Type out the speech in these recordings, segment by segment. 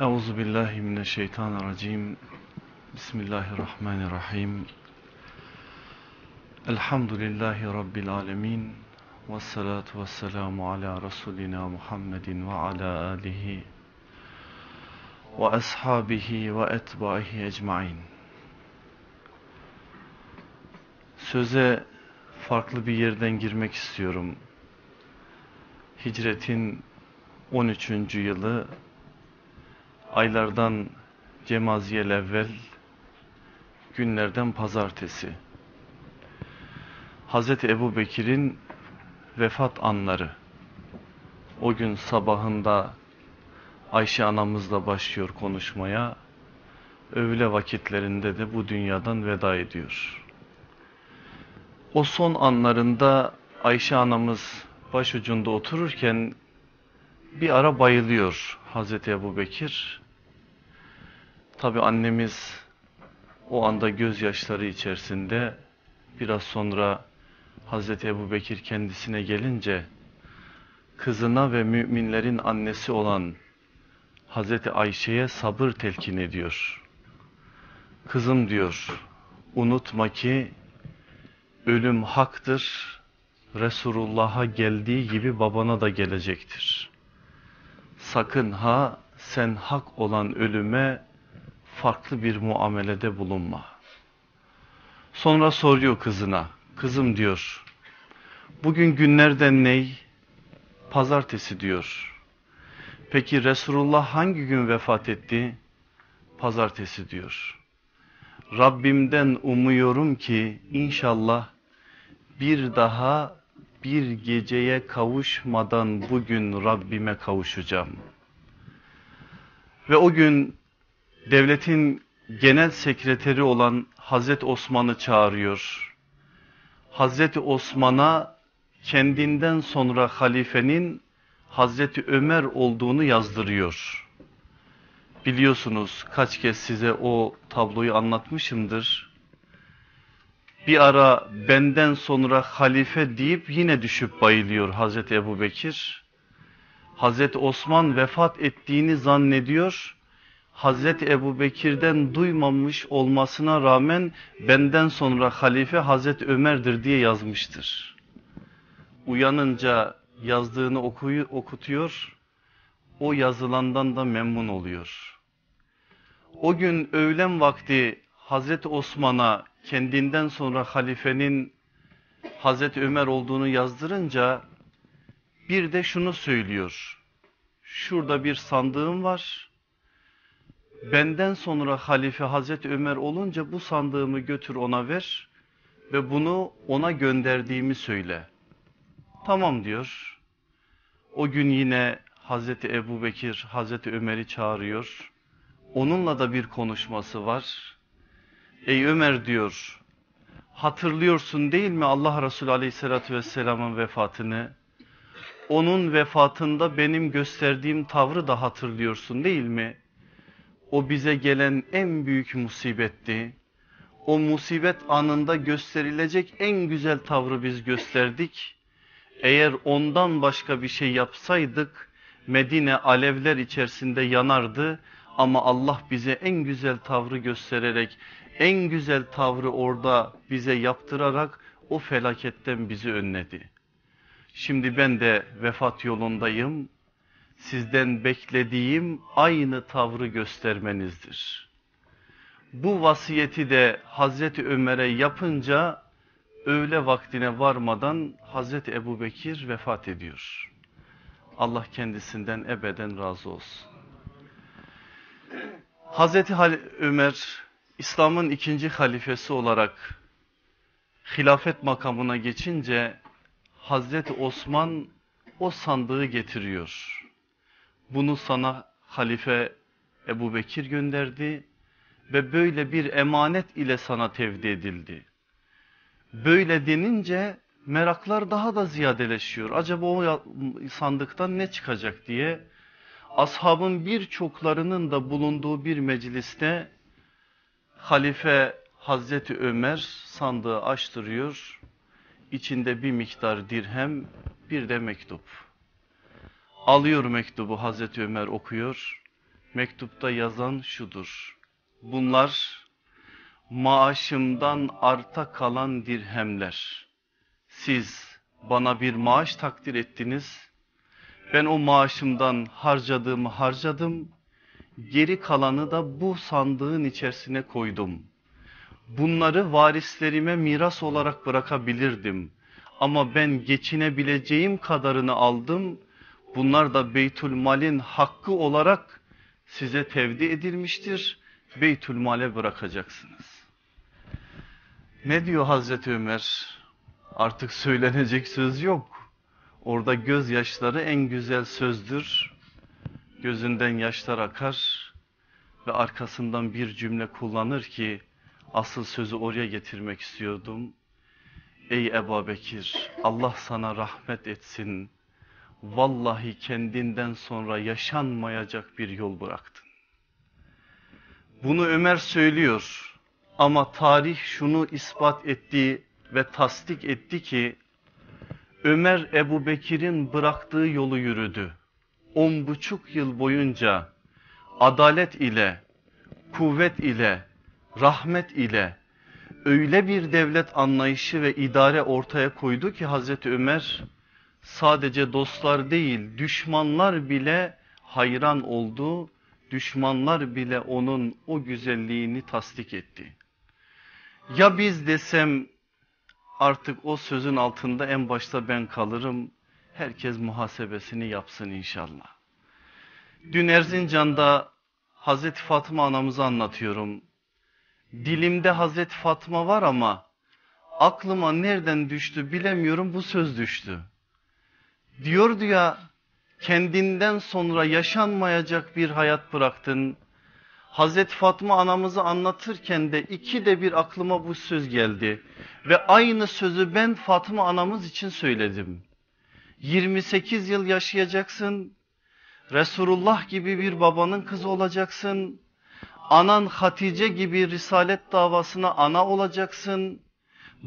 Euzu billahi mineşşeytanirracim. Bismillahirrahmanirrahim. Elhamdülillahi rabbil alamin. Ves salatu vesselamu ala rasulina Muhammedin ve ala alihi ve ashabihi ve etbaihi ecmaîn. Söze farklı bir yerden girmek istiyorum. Hicretin 13. yılı aylardan Cemaziyel evvel günlerden pazartesi. Hazreti Ebu Bekir'in vefat anları. O gün sabahında Ayşe anamızla başlıyor konuşmaya. Öğle vakitlerinde de bu dünyadan veda ediyor. O son anlarında Ayşe anamız başucunda otururken bir ara bayılıyor Hazreti Ebu Bekir. Tabi annemiz o anda gözyaşları içerisinde biraz sonra Hazreti Ebu Bekir kendisine gelince kızına ve müminlerin annesi olan Hazreti Ayşe'ye sabır telkin ediyor. Kızım diyor unutma ki ölüm haktır Resulullah'a geldiği gibi babana da gelecektir. Sakın ha sen hak olan ölüme farklı bir muamelede bulunma. Sonra soruyor kızına. Kızım diyor. Bugün günlerden ney? Pazartesi diyor. Peki Resulullah hangi gün vefat etti? Pazartesi diyor. Rabbimden umuyorum ki inşallah bir daha bir geceye kavuşmadan bugün Rabbime kavuşacağım. Ve o gün devletin genel sekreteri olan Hazreti Osman'ı çağırıyor. Hazreti Osman'a kendinden sonra halifenin Hazreti Ömer olduğunu yazdırıyor. Biliyorsunuz kaç kez size o tabloyu anlatmışımdır. Bir ara benden sonra halife deyip yine düşüp bayılıyor Hazreti Ebu Bekir. Hazreti Osman vefat ettiğini zannediyor. Hazreti Ebu Bekir'den duymamış olmasına rağmen benden sonra halife Hazreti Ömer'dir diye yazmıştır. Uyanınca yazdığını okuyu, okutuyor, o yazılandan da memnun oluyor. O gün öğlen vakti Hazreti Osman'a kendinden sonra halifenin Hazreti Ömer olduğunu yazdırınca bir de şunu söylüyor. Şurada bir sandığım var. Benden sonra halife Hazreti Ömer olunca bu sandığımı götür ona ver ve bunu ona gönderdiğimi söyle. Tamam diyor. O gün yine Hazreti Ebu Bekir Hazreti Ömer'i çağırıyor. Onunla da bir konuşması var. Ey Ömer diyor, hatırlıyorsun değil mi Allah Resulü Aleyhisselatü Vesselam'ın vefatını? Onun vefatında benim gösterdiğim tavrı da hatırlıyorsun değil mi? O bize gelen en büyük musibetti. O musibet anında gösterilecek en güzel tavrı biz gösterdik. Eğer ondan başka bir şey yapsaydık Medine alevler içerisinde yanardı ama Allah bize en güzel tavrı göstererek en güzel tavrı orada bize yaptırarak o felaketten bizi önledi. Şimdi ben de vefat yolundayım. Sizden beklediğim aynı tavrı göstermenizdir. Bu vasiyeti de Hazreti Ömer'e yapınca öğle vaktine varmadan Hazreti Ebu Bekir vefat ediyor. Allah kendisinden ebeden razı olsun. Hazreti Ömer İslam'ın ikinci halifesi olarak hilafet makamına geçince Hazreti Osman o sandığı getiriyor. Bunu sana halife Ebu Bekir gönderdi ve böyle bir emanet ile sana tevdi edildi. Böyle denince meraklar daha da ziyadeleşiyor. Acaba o sandıktan ne çıkacak diye ashabın birçoklarının da bulunduğu bir mecliste halife Hazreti Ömer sandığı açtırıyor. İçinde bir miktar dirhem bir de mektup. Alıyor mektubu Hazreti Ömer okuyor. Mektupta yazan şudur. Bunlar maaşımdan arta kalan dirhemler. Siz bana bir maaş takdir ettiniz. Ben o maaşımdan harcadığımı harcadım. Geri kalanı da bu sandığın içerisine koydum. Bunları varislerime miras olarak bırakabilirdim. Ama ben geçinebileceğim kadarını aldım. Bunlar da Beytülmal'in hakkı olarak size tevdi edilmiştir. Beytülmal'e bırakacaksınız. Ne diyor Hazreti Ömer? Artık söylenecek söz yok. Orada gözyaşları en güzel sözdür. Gözünden yaşlar akar ve arkasından bir cümle kullanır ki asıl sözü oraya getirmek istiyordum. Ey Ebu Bekir Allah sana rahmet etsin. Vallahi kendinden sonra yaşanmayacak bir yol bıraktın. Bunu Ömer söylüyor ama tarih şunu ispat etti ve tasdik etti ki Ömer Ebu Bekir'in bıraktığı yolu yürüdü. On buçuk yıl boyunca adalet ile, kuvvet ile, rahmet ile öyle bir devlet anlayışı ve idare ortaya koydu ki Hazreti Ömer sadece dostlar değil düşmanlar bile hayran oldu. Düşmanlar bile onun o güzelliğini tasdik etti. Ya biz desem artık o sözün altında en başta ben kalırım. Herkes muhasebesini yapsın inşallah. Dün Erzincan'da Hazreti Fatma anamızı anlatıyorum. Dilimde Hazreti Fatma var ama aklıma nereden düştü bilemiyorum bu söz düştü. Diyordu ya kendinden sonra yaşanmayacak bir hayat bıraktın. Hazreti Fatma anamızı anlatırken de iki de bir aklıma bu söz geldi. Ve aynı sözü ben Fatma anamız için söyledim. 28 yıl yaşayacaksın. Resulullah gibi bir babanın kızı olacaksın. Anan Hatice gibi risalet davasına ana olacaksın.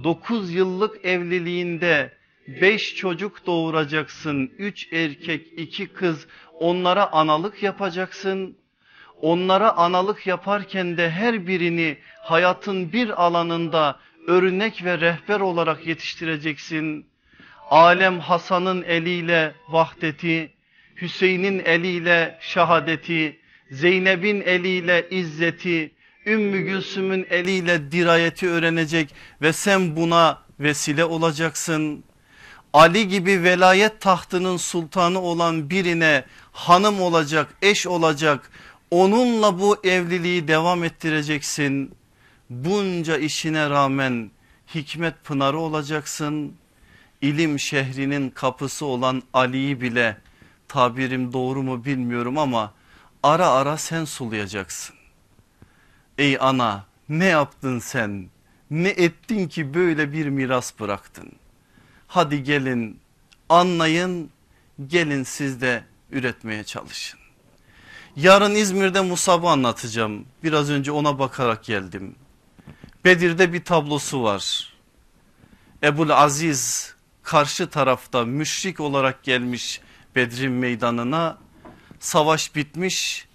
9 yıllık evliliğinde 5 çocuk doğuracaksın. 3 erkek 2 kız onlara analık yapacaksın. Onlara analık yaparken de her birini hayatın bir alanında örnek ve rehber olarak yetiştireceksin. Alem Hasan'ın eliyle vahdeti, Hüseyin'in eliyle şahadeti, Zeynep'in eliyle izzeti, Ümmü Gülsüm'ün eliyle dirayeti öğrenecek ve sen buna vesile olacaksın. Ali gibi velayet tahtının sultanı olan birine hanım olacak, eş olacak. Onunla bu evliliği devam ettireceksin. Bunca işine rağmen hikmet pınarı olacaksın. İlim şehrinin kapısı olan Ali'yi bile tabirim doğru mu bilmiyorum ama ara ara sen sulayacaksın. Ey ana ne yaptın sen? Ne ettin ki böyle bir miras bıraktın? Hadi gelin anlayın gelin siz de üretmeye çalışın. Yarın İzmir'de Musab'ı anlatacağım. Biraz önce ona bakarak geldim. Bedir'de bir tablosu var. Ebul Aziz karşı tarafta müşrik olarak gelmiş Bedir'in meydanına. Savaş bitmiş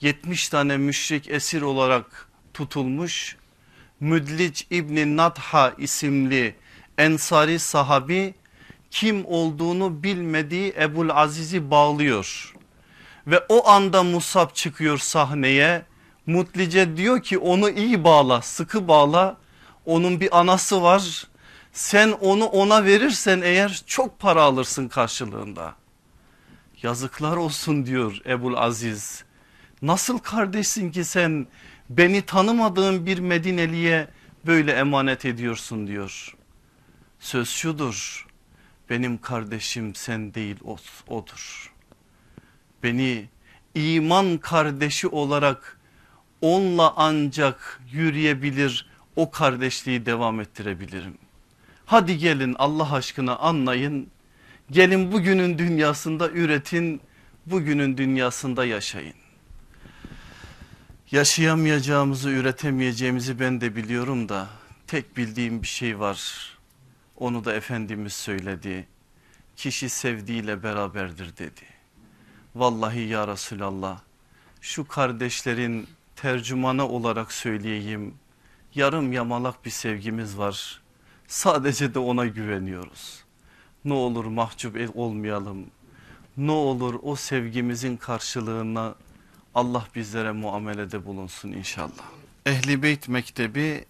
70 tane müşrik esir olarak tutulmuş. Müdlic İbni Nadha isimli ensari sahabi kim olduğunu bilmediği Ebul Aziz'i bağlıyor. Ve o anda Musab çıkıyor sahneye. Mutlice diyor ki onu iyi bağla sıkı bağla. Onun bir anası var. Sen onu ona verirsen eğer çok para alırsın karşılığında. Yazıklar olsun diyor Ebul Aziz. Nasıl kardeşsin ki sen beni tanımadığın bir Medineliye böyle emanet ediyorsun diyor. Söz şudur benim kardeşim sen değil odur. Beni iman kardeşi olarak onunla ancak yürüyebilir o kardeşliği devam ettirebilirim. Hadi gelin Allah aşkına anlayın. Gelin bugünün dünyasında üretin, bugünün dünyasında yaşayın. Yaşayamayacağımızı, üretemeyeceğimizi ben de biliyorum da tek bildiğim bir şey var. Onu da Efendimiz söyledi. Kişi sevdiğiyle beraberdir dedi. Vallahi ya Resulallah şu kardeşlerin tercümanı olarak söyleyeyim. Yarım yamalak bir sevgimiz var. Sadece de ona güveniyoruz. Ne olur mahcup olmayalım. Ne olur o sevgimizin karşılığına Allah bizlere muamelede bulunsun inşallah. Ehli Beyt Mektebi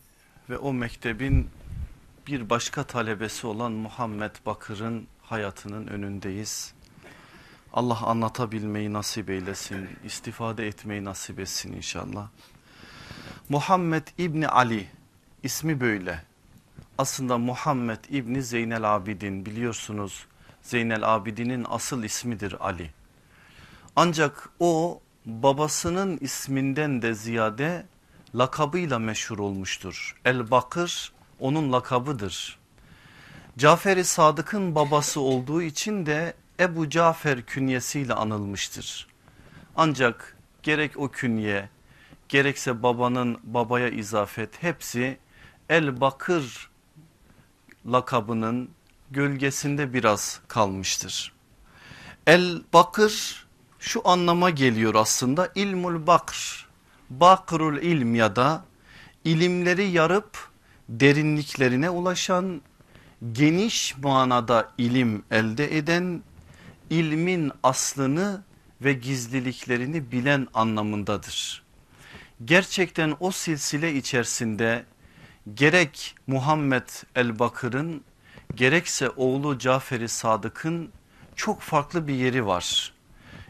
ve o mektebin bir başka talebesi olan Muhammed Bakır'ın hayatının önündeyiz. Allah anlatabilmeyi nasip eylesin, istifade etmeyi nasip etsin inşallah. Muhammed İbni Ali ismi böyle. Aslında Muhammed İbni Zeynel Abidin biliyorsunuz Zeynel Abidin'in asıl ismidir Ali. Ancak o babasının isminden de ziyade lakabıyla meşhur olmuştur. El Bakır onun lakabıdır. Cafer-i Sadık'ın babası olduğu için de Ebu Cafer künyesiyle anılmıştır. Ancak gerek o künye gerekse babanın babaya izafet hepsi El Bakır lakabının gölgesinde biraz kalmıştır. El Bakır şu anlama geliyor aslında ilmul bakr, bakrul ilm ya da ilimleri yarıp derinliklerine ulaşan geniş manada ilim elde eden ilmin aslını ve gizliliklerini bilen anlamındadır. Gerçekten o silsile içerisinde gerek Muhammed el-Bakır'ın gerekse oğlu Cafer-i Sadık'ın çok farklı bir yeri var.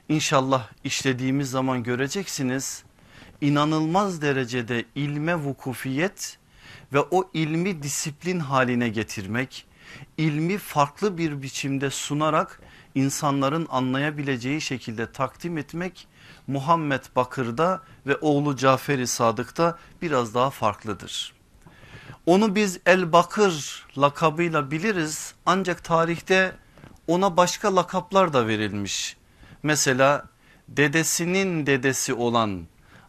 İnşallah işlediğimiz zaman göreceksiniz inanılmaz derecede ilme vukufiyet ve o ilmi disiplin haline getirmek, ilmi farklı bir biçimde sunarak insanların anlayabileceği şekilde takdim etmek Muhammed Bakır'da ve oğlu Cafer-i Sadık'ta biraz daha farklıdır. Onu biz El Bakır lakabıyla biliriz ancak tarihte ona başka lakaplar da verilmiş. Mesela dedesinin dedesi olan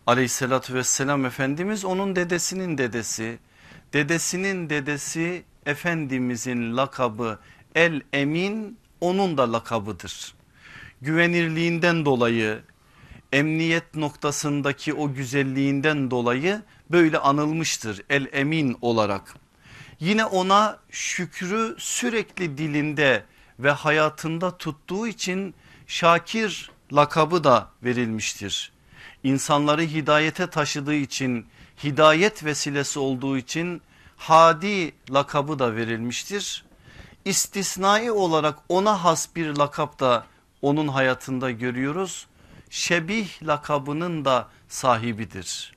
aleyhissalatü vesselam Efendimiz onun dedesinin dedesi. Dedesinin dedesi Efendimizin lakabı El Emin onun da lakabıdır. Güvenirliğinden dolayı emniyet noktasındaki o güzelliğinden dolayı böyle anılmıştır El Emin olarak. Yine ona şükrü sürekli dilinde ve hayatında tuttuğu için Şakir lakabı da verilmiştir. İnsanları hidayete taşıdığı için hidayet vesilesi olduğu için Hadi lakabı da verilmiştir. İstisnai olarak ona has bir lakap da onun hayatında görüyoruz. Şebih lakabının da sahibidir.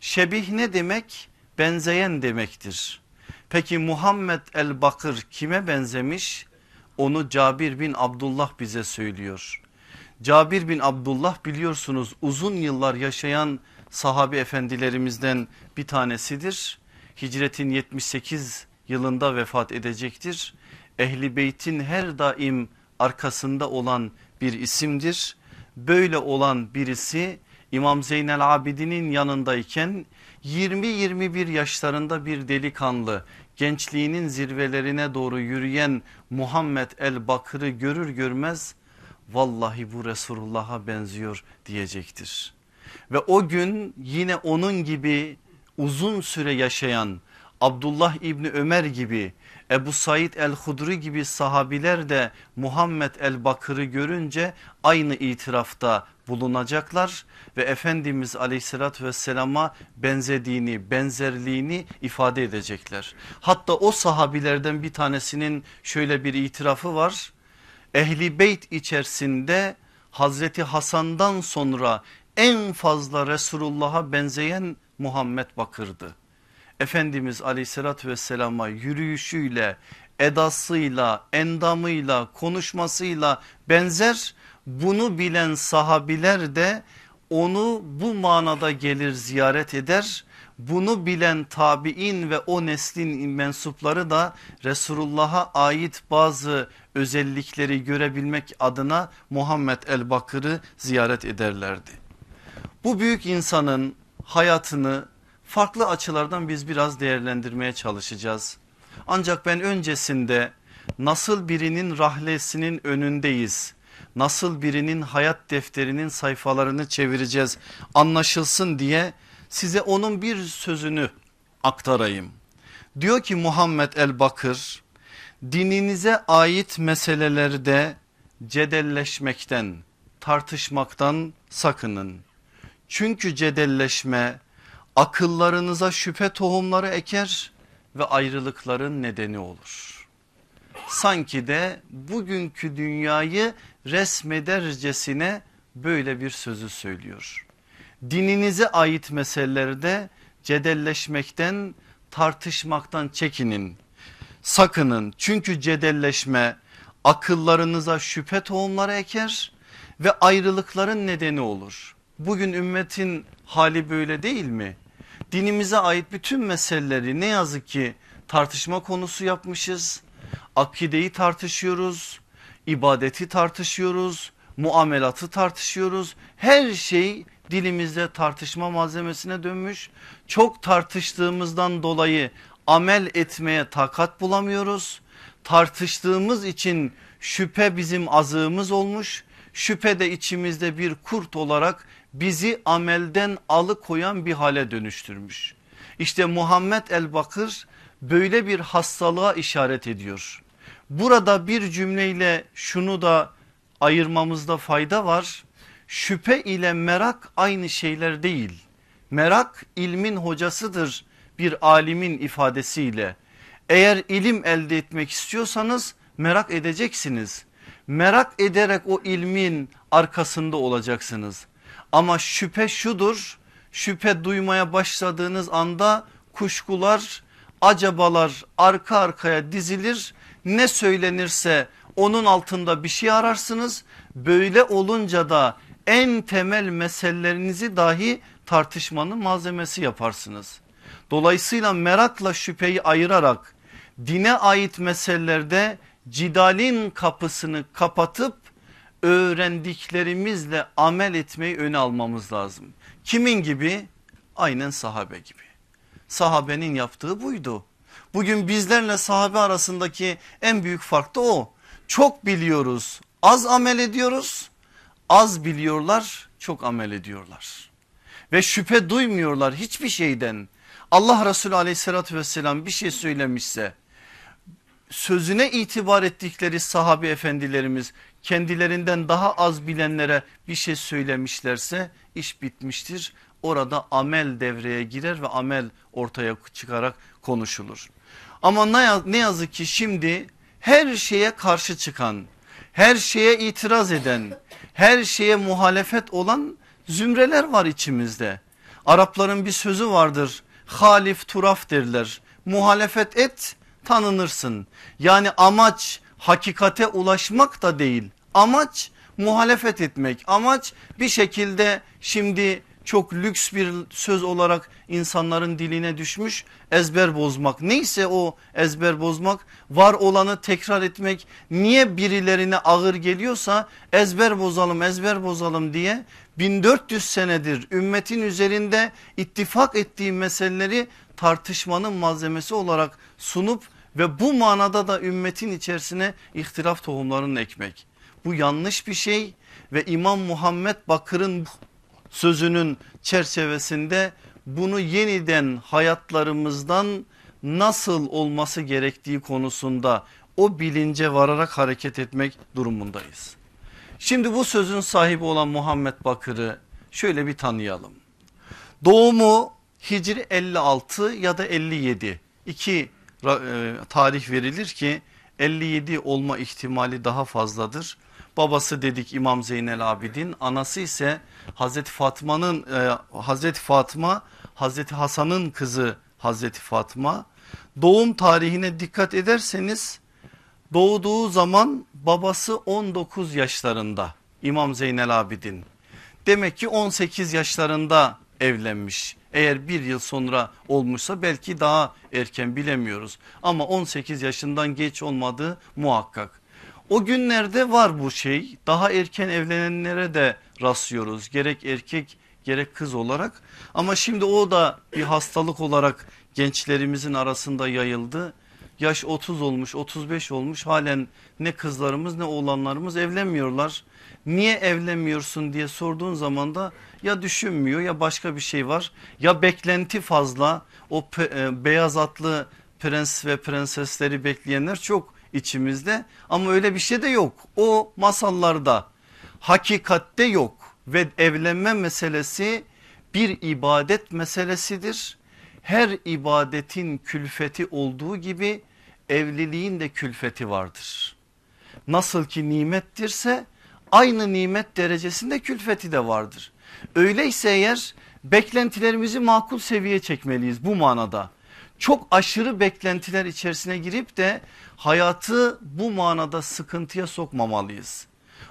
Şebih ne demek? Benzeyen demektir. Peki Muhammed el Bakır kime benzemiş? Onu Cabir bin Abdullah bize söylüyor. Cabir bin Abdullah biliyorsunuz uzun yıllar yaşayan sahabi efendilerimizden bir tanesidir. Hicretin 78 yılında vefat edecektir. Ehli beytin her daim arkasında olan bir isimdir. Böyle olan birisi İmam Zeynel Abidin'in yanındayken 20-21 yaşlarında bir delikanlı gençliğinin zirvelerine doğru yürüyen Muhammed el Bakır'ı görür görmez vallahi bu Resulullah'a benziyor diyecektir. Ve o gün yine onun gibi uzun süre yaşayan Abdullah İbni Ömer gibi Ebu Said el-Hudri gibi sahabiler de Muhammed el-Bakır'ı görünce aynı itirafta bulunacaklar ve Efendimiz aleyhissalatü vesselama benzediğini benzerliğini ifade edecekler. Hatta o sahabilerden bir tanesinin şöyle bir itirafı var. Ehli beyt içerisinde Hazreti Hasan'dan sonra en fazla Resulullah'a benzeyen Muhammed Bakır'dı. Efendimiz aleyhissalatü vesselama yürüyüşüyle, edasıyla, endamıyla, konuşmasıyla benzer bunu bilen sahabiler de onu bu manada gelir ziyaret eder. Bunu bilen tabi'in ve o neslin mensupları da Resulullah'a ait bazı özellikleri görebilmek adına Muhammed el Bakır'ı ziyaret ederlerdi. Bu büyük insanın hayatını farklı açılardan biz biraz değerlendirmeye çalışacağız. Ancak ben öncesinde nasıl birinin rahlesinin önündeyiz, nasıl birinin hayat defterinin sayfalarını çevireceğiz anlaşılsın diye size onun bir sözünü aktarayım. Diyor ki Muhammed el Bakır dininize ait meselelerde cedelleşmekten tartışmaktan sakının. Çünkü cedelleşme akıllarınıza şüphe tohumları eker ve ayrılıkların nedeni olur. Sanki de bugünkü dünyayı resmedercesine böyle bir sözü söylüyor. Dininize ait meselelerde cedelleşmekten tartışmaktan çekinin. Sakının çünkü cedelleşme akıllarınıza şüphe tohumları eker ve ayrılıkların nedeni olur. Bugün ümmetin hali böyle değil mi? Dinimize ait bütün meseleleri ne yazık ki tartışma konusu yapmışız. Akideyi tartışıyoruz, ibadeti tartışıyoruz, muamelatı tartışıyoruz. Her şey dilimizde tartışma malzemesine dönmüş. Çok tartıştığımızdan dolayı amel etmeye takat bulamıyoruz. Tartıştığımız için şüphe bizim azığımız olmuş. Şüphe de içimizde bir kurt olarak bizi amelden alıkoyan bir hale dönüştürmüş. İşte Muhammed el Bakır böyle bir hastalığa işaret ediyor. Burada bir cümleyle şunu da ayırmamızda fayda var. Şüphe ile merak aynı şeyler değil. Merak ilmin hocasıdır bir alimin ifadesiyle. Eğer ilim elde etmek istiyorsanız merak edeceksiniz. Merak ederek o ilmin arkasında olacaksınız. Ama şüphe şudur şüphe duymaya başladığınız anda kuşkular acabalar arka arkaya dizilir ne söylenirse onun altında bir şey ararsınız böyle olunca da en temel meselelerinizi dahi tartışmanın malzemesi yaparsınız. Dolayısıyla merakla şüpheyi ayırarak dine ait meselelerde cidalin kapısını kapatıp öğrendiklerimizle amel etmeyi öne almamız lazım. Kimin gibi? Aynen sahabe gibi. Sahabenin yaptığı buydu. Bugün bizlerle sahabe arasındaki en büyük fark da o. Çok biliyoruz, az amel ediyoruz. Az biliyorlar, çok amel ediyorlar. Ve şüphe duymuyorlar hiçbir şeyden. Allah Resulü aleyhissalatü vesselam bir şey söylemişse sözüne itibar ettikleri sahabi efendilerimiz kendilerinden daha az bilenlere bir şey söylemişlerse iş bitmiştir. Orada amel devreye girer ve amel ortaya çıkarak konuşulur. Ama ne yazık ki şimdi her şeye karşı çıkan, her şeye itiraz eden, her şeye muhalefet olan zümreler var içimizde. Arapların bir sözü vardır halif turaf derler muhalefet et tanınırsın. Yani amaç hakikate ulaşmak da değil amaç muhalefet etmek amaç bir şekilde şimdi çok lüks bir söz olarak insanların diline düşmüş ezber bozmak. Neyse o ezber bozmak var olanı tekrar etmek niye birilerine ağır geliyorsa ezber bozalım ezber bozalım diye 1400 senedir ümmetin üzerinde ittifak ettiği meseleleri tartışmanın malzemesi olarak sunup ve bu manada da ümmetin içerisine ihtilaf tohumlarını ekmek. Bu yanlış bir şey ve İmam Muhammed Bakır'ın sözünün çerçevesinde bunu yeniden hayatlarımızdan nasıl olması gerektiği konusunda o bilince vararak hareket etmek durumundayız. Şimdi bu sözün sahibi olan Muhammed Bakır'ı şöyle bir tanıyalım. Doğumu Hicri 56 ya da 57 iki tarih verilir ki 57 olma ihtimali daha fazladır. Babası dedik İmam Zeynel Abidin anası ise Hazreti Fatma'nın e, Hazreti Fatma Hazreti Hasan'ın kızı Hazreti Fatma. Doğum tarihine dikkat ederseniz doğduğu zaman babası 19 yaşlarında İmam Zeynel Abidin. Demek ki 18 yaşlarında evlenmiş. Eğer bir yıl sonra olmuşsa belki daha erken bilemiyoruz. Ama 18 yaşından geç olmadığı muhakkak. O günlerde var bu şey daha erken evlenenlere de rastlıyoruz gerek erkek gerek kız olarak. Ama şimdi o da bir hastalık olarak gençlerimizin arasında yayıldı. yaş 30 olmuş 35 olmuş halen ne kızlarımız ne oğlanlarımız evlenmiyorlar. Niye evlenmiyorsun diye sorduğun zaman da ya düşünmüyor ya başka bir şey var ya beklenti fazla o e, beyaz atlı prens ve prensesleri bekleyenler çok içimizde ama öyle bir şey de yok. O masallarda hakikatte yok ve evlenme meselesi bir ibadet meselesidir. Her ibadetin külfeti olduğu gibi evliliğin de külfeti vardır. Nasıl ki nimettirse aynı nimet derecesinde külfeti de vardır. Öyleyse eğer beklentilerimizi makul seviyeye çekmeliyiz bu manada. Çok aşırı beklentiler içerisine girip de hayatı bu manada sıkıntıya sokmamalıyız.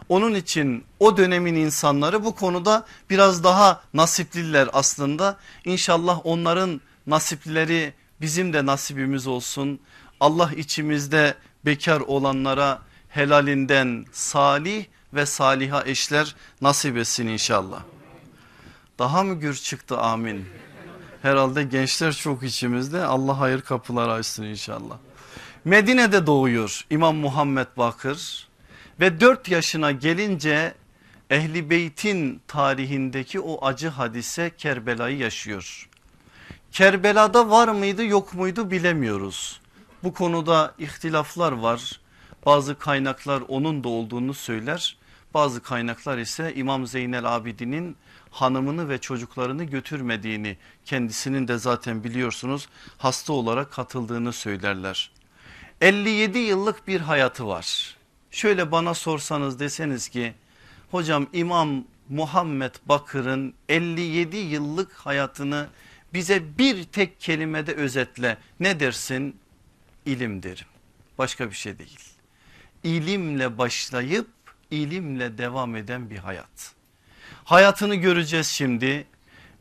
Onun için o dönemin insanları bu konuda biraz daha nasipliler aslında. İnşallah onların nasiplileri bizim de nasibimiz olsun. Allah içimizde bekar olanlara helalinden salih ve saliha eşler nasip etsin inşallah. Daha mı gür çıktı amin. Herhalde gençler çok içimizde Allah hayır kapıları açsın inşallah. Medine'de doğuyor İmam Muhammed Bakır ve 4 yaşına gelince Ehli Beyt'in tarihindeki o acı hadise Kerbela'yı yaşıyor. Kerbela'da var mıydı yok muydu bilemiyoruz. Bu konuda ihtilaflar var. Bazı kaynaklar onun da olduğunu söyler. Bazı kaynaklar ise İmam Zeynel Abidin'in hanımını ve çocuklarını götürmediğini kendisinin de zaten biliyorsunuz hasta olarak katıldığını söylerler. 57 yıllık bir hayatı var. Şöyle bana sorsanız deseniz ki hocam İmam Muhammed Bakır'ın 57 yıllık hayatını bize bir tek kelimede özetle ne dersin? İlim derim. Başka bir şey değil. İlimle başlayıp ilimle devam eden bir hayat. Hayatını göreceğiz şimdi.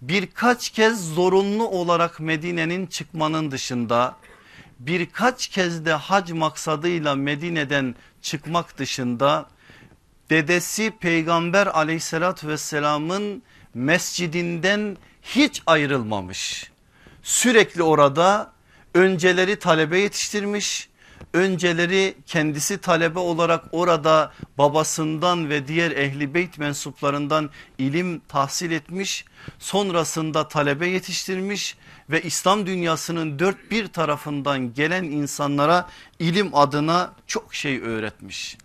Birkaç kez zorunlu olarak Medine'nin çıkmanın dışında birkaç kez de hac maksadıyla Medine'den çıkmak dışında dedesi peygamber aleyhissalatü vesselamın mescidinden hiç ayrılmamış. Sürekli orada önceleri talebe yetiştirmiş önceleri kendisi talebe olarak orada babasından ve diğer ehli beyt mensuplarından ilim tahsil etmiş sonrasında talebe yetiştirmiş ve İslam dünyasının dört bir tarafından gelen insanlara ilim adına çok şey öğretmiş.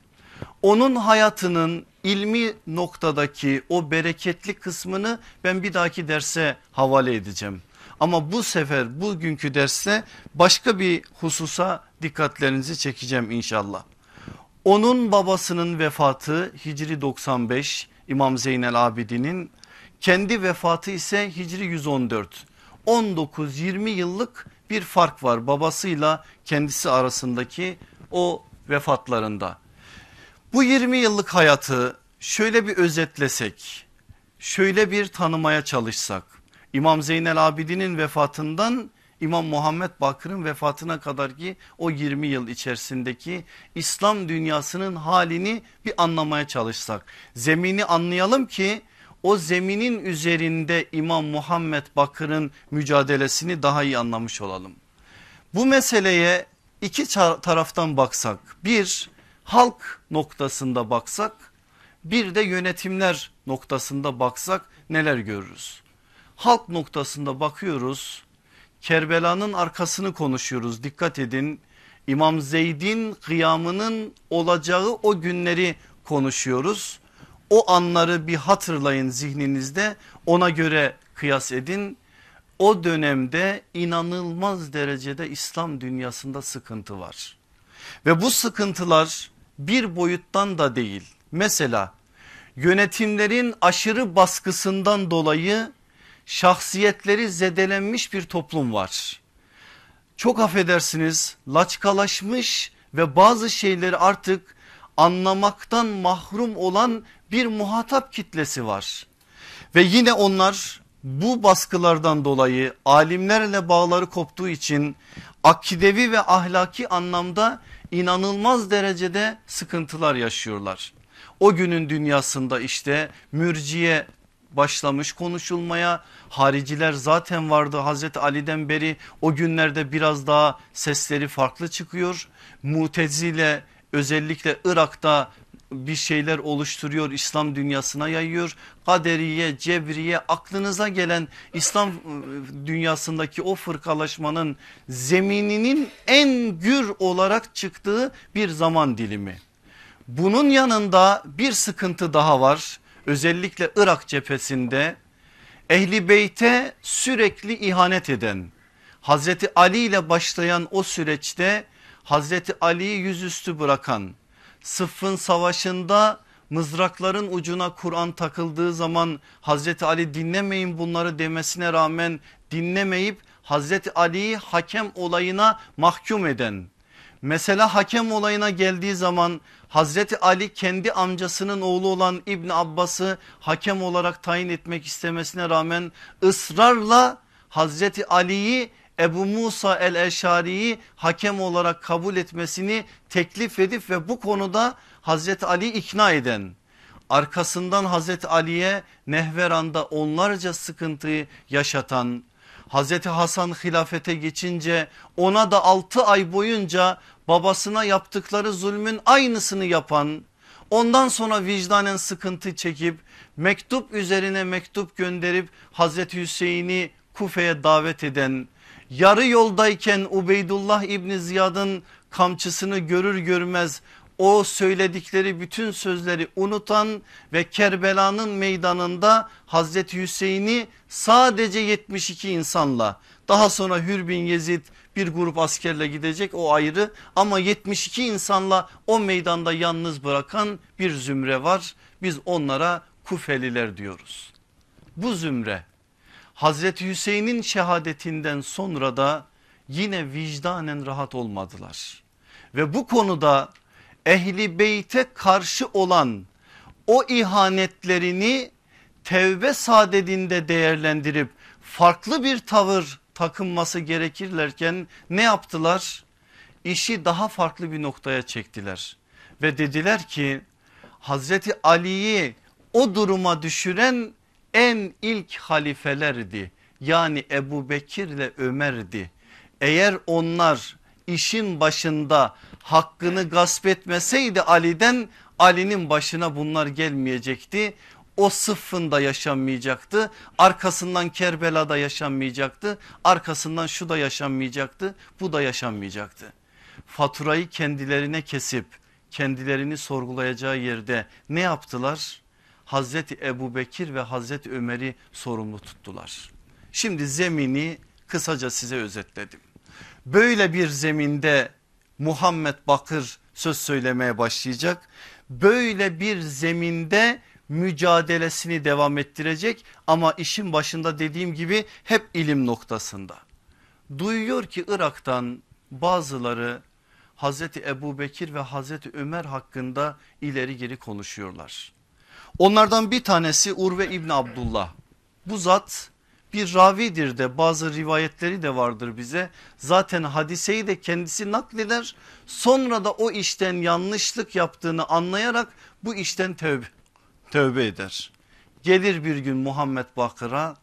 Onun hayatının ilmi noktadaki o bereketli kısmını ben bir dahaki derse havale edeceğim. Ama bu sefer bugünkü derste başka bir hususa dikkatlerinizi çekeceğim inşallah. Onun babasının vefatı Hicri 95 İmam Zeynel Abidin'in kendi vefatı ise Hicri 114. 19-20 yıllık bir fark var babasıyla kendisi arasındaki o vefatlarında. Bu 20 yıllık hayatı şöyle bir özetlesek, şöyle bir tanımaya çalışsak. İmam Zeynel Abidin'in vefatından İmam Muhammed Bakır'ın vefatına kadar ki o 20 yıl içerisindeki İslam dünyasının halini bir anlamaya çalışsak. Zemini anlayalım ki o zeminin üzerinde İmam Muhammed Bakır'ın mücadelesini daha iyi anlamış olalım. Bu meseleye iki taraftan baksak bir halk noktasında baksak bir de yönetimler noktasında baksak neler görürüz? Halk noktasında bakıyoruz Kerbela'nın arkasını konuşuyoruz dikkat edin. İmam Zeyd'in kıyamının olacağı o günleri konuşuyoruz. O anları bir hatırlayın zihninizde ona göre kıyas edin. O dönemde inanılmaz derecede İslam dünyasında sıkıntı var. Ve bu sıkıntılar bir boyuttan da değil. Mesela yönetimlerin aşırı baskısından dolayı şahsiyetleri zedelenmiş bir toplum var. Çok affedersiniz laçkalaşmış ve bazı şeyleri artık anlamaktan mahrum olan bir muhatap kitlesi var. Ve yine onlar bu baskılardan dolayı alimlerle bağları koptuğu için akidevi ve ahlaki anlamda inanılmaz derecede sıkıntılar yaşıyorlar. O günün dünyasında işte mürciye başlamış konuşulmaya. Hariciler zaten vardı Hazreti Ali'den beri o günlerde biraz daha sesleri farklı çıkıyor. Mutezile özellikle Irak'ta bir şeyler oluşturuyor İslam dünyasına yayıyor. Kaderiye, cebriye aklınıza gelen İslam ıı, dünyasındaki o fırkalaşmanın zemininin en gür olarak çıktığı bir zaman dilimi. Bunun yanında bir sıkıntı daha var. Özellikle Irak cephesinde Ehli Beyt'e sürekli ihanet eden Hazreti Ali ile başlayan o süreçte Hazreti Ali'yi yüzüstü bırakan Sıffın savaşında mızrakların ucuna Kur'an takıldığı zaman Hazreti Ali dinlemeyin bunları demesine rağmen dinlemeyip Hazreti Ali'yi hakem olayına mahkum eden Mesela hakem olayına geldiği zaman Hazreti Ali kendi amcasının oğlu olan İbn Abbas'ı hakem olarak tayin etmek istemesine rağmen ısrarla Hazreti Ali'yi Ebu Musa el-Eşari'yi hakem olarak kabul etmesini teklif edip ve bu konuda Hazreti Ali ikna eden arkasından Hazreti Ali'ye Nehveran'da onlarca sıkıntıyı yaşatan Hazreti Hasan hilafete geçince ona da 6 ay boyunca babasına yaptıkları zulmün aynısını yapan ondan sonra vicdanen sıkıntı çekip mektup üzerine mektup gönderip Hazreti Hüseyin'i Kufe'ye davet eden yarı yoldayken Ubeydullah İbni Ziyad'ın kamçısını görür görmez o söyledikleri bütün sözleri unutan ve Kerbela'nın meydanında Hazreti Hüseyin'i sadece 72 insanla daha sonra Hür bin Yezid bir grup askerle gidecek o ayrı ama 72 insanla o meydanda yalnız bırakan bir zümre var. Biz onlara Kufeliler diyoruz. Bu zümre Hazreti Hüseyin'in şehadetinden sonra da yine vicdanen rahat olmadılar. Ve bu konuda ehli beyte karşı olan o ihanetlerini tevbe sadedinde değerlendirip farklı bir tavır takınması gerekirlerken ne yaptılar? İşi daha farklı bir noktaya çektiler ve dediler ki Hazreti Ali'yi o duruma düşüren en ilk halifelerdi. Yani Ebu Bekir ile Ömer'di. Eğer onlar işin başında hakkını gasp etmeseydi Ali'den Ali'nin başına bunlar gelmeyecekti. O sıffında yaşanmayacaktı. Arkasından Kerbela'da yaşanmayacaktı. Arkasından şu da yaşanmayacaktı. Bu da yaşanmayacaktı. Faturayı kendilerine kesip kendilerini sorgulayacağı yerde ne yaptılar? Hazreti Ebu Bekir ve Hazreti Ömer'i sorumlu tuttular. Şimdi zemini kısaca size özetledim. Böyle bir zeminde Muhammed Bakır söz söylemeye başlayacak. Böyle bir zeminde mücadelesini devam ettirecek ama işin başında dediğim gibi hep ilim noktasında. Duyuyor ki Irak'tan bazıları Hazreti Ebu Bekir ve Hazreti Ömer hakkında ileri geri konuşuyorlar. Onlardan bir tanesi Urve İbni Abdullah. Bu zat bir ravidir de bazı rivayetleri de vardır bize. Zaten hadiseyi de kendisi nakleder. Sonra da o işten yanlışlık yaptığını anlayarak bu işten tövbe, tövbe eder. Gelir bir gün Muhammed Bakır'a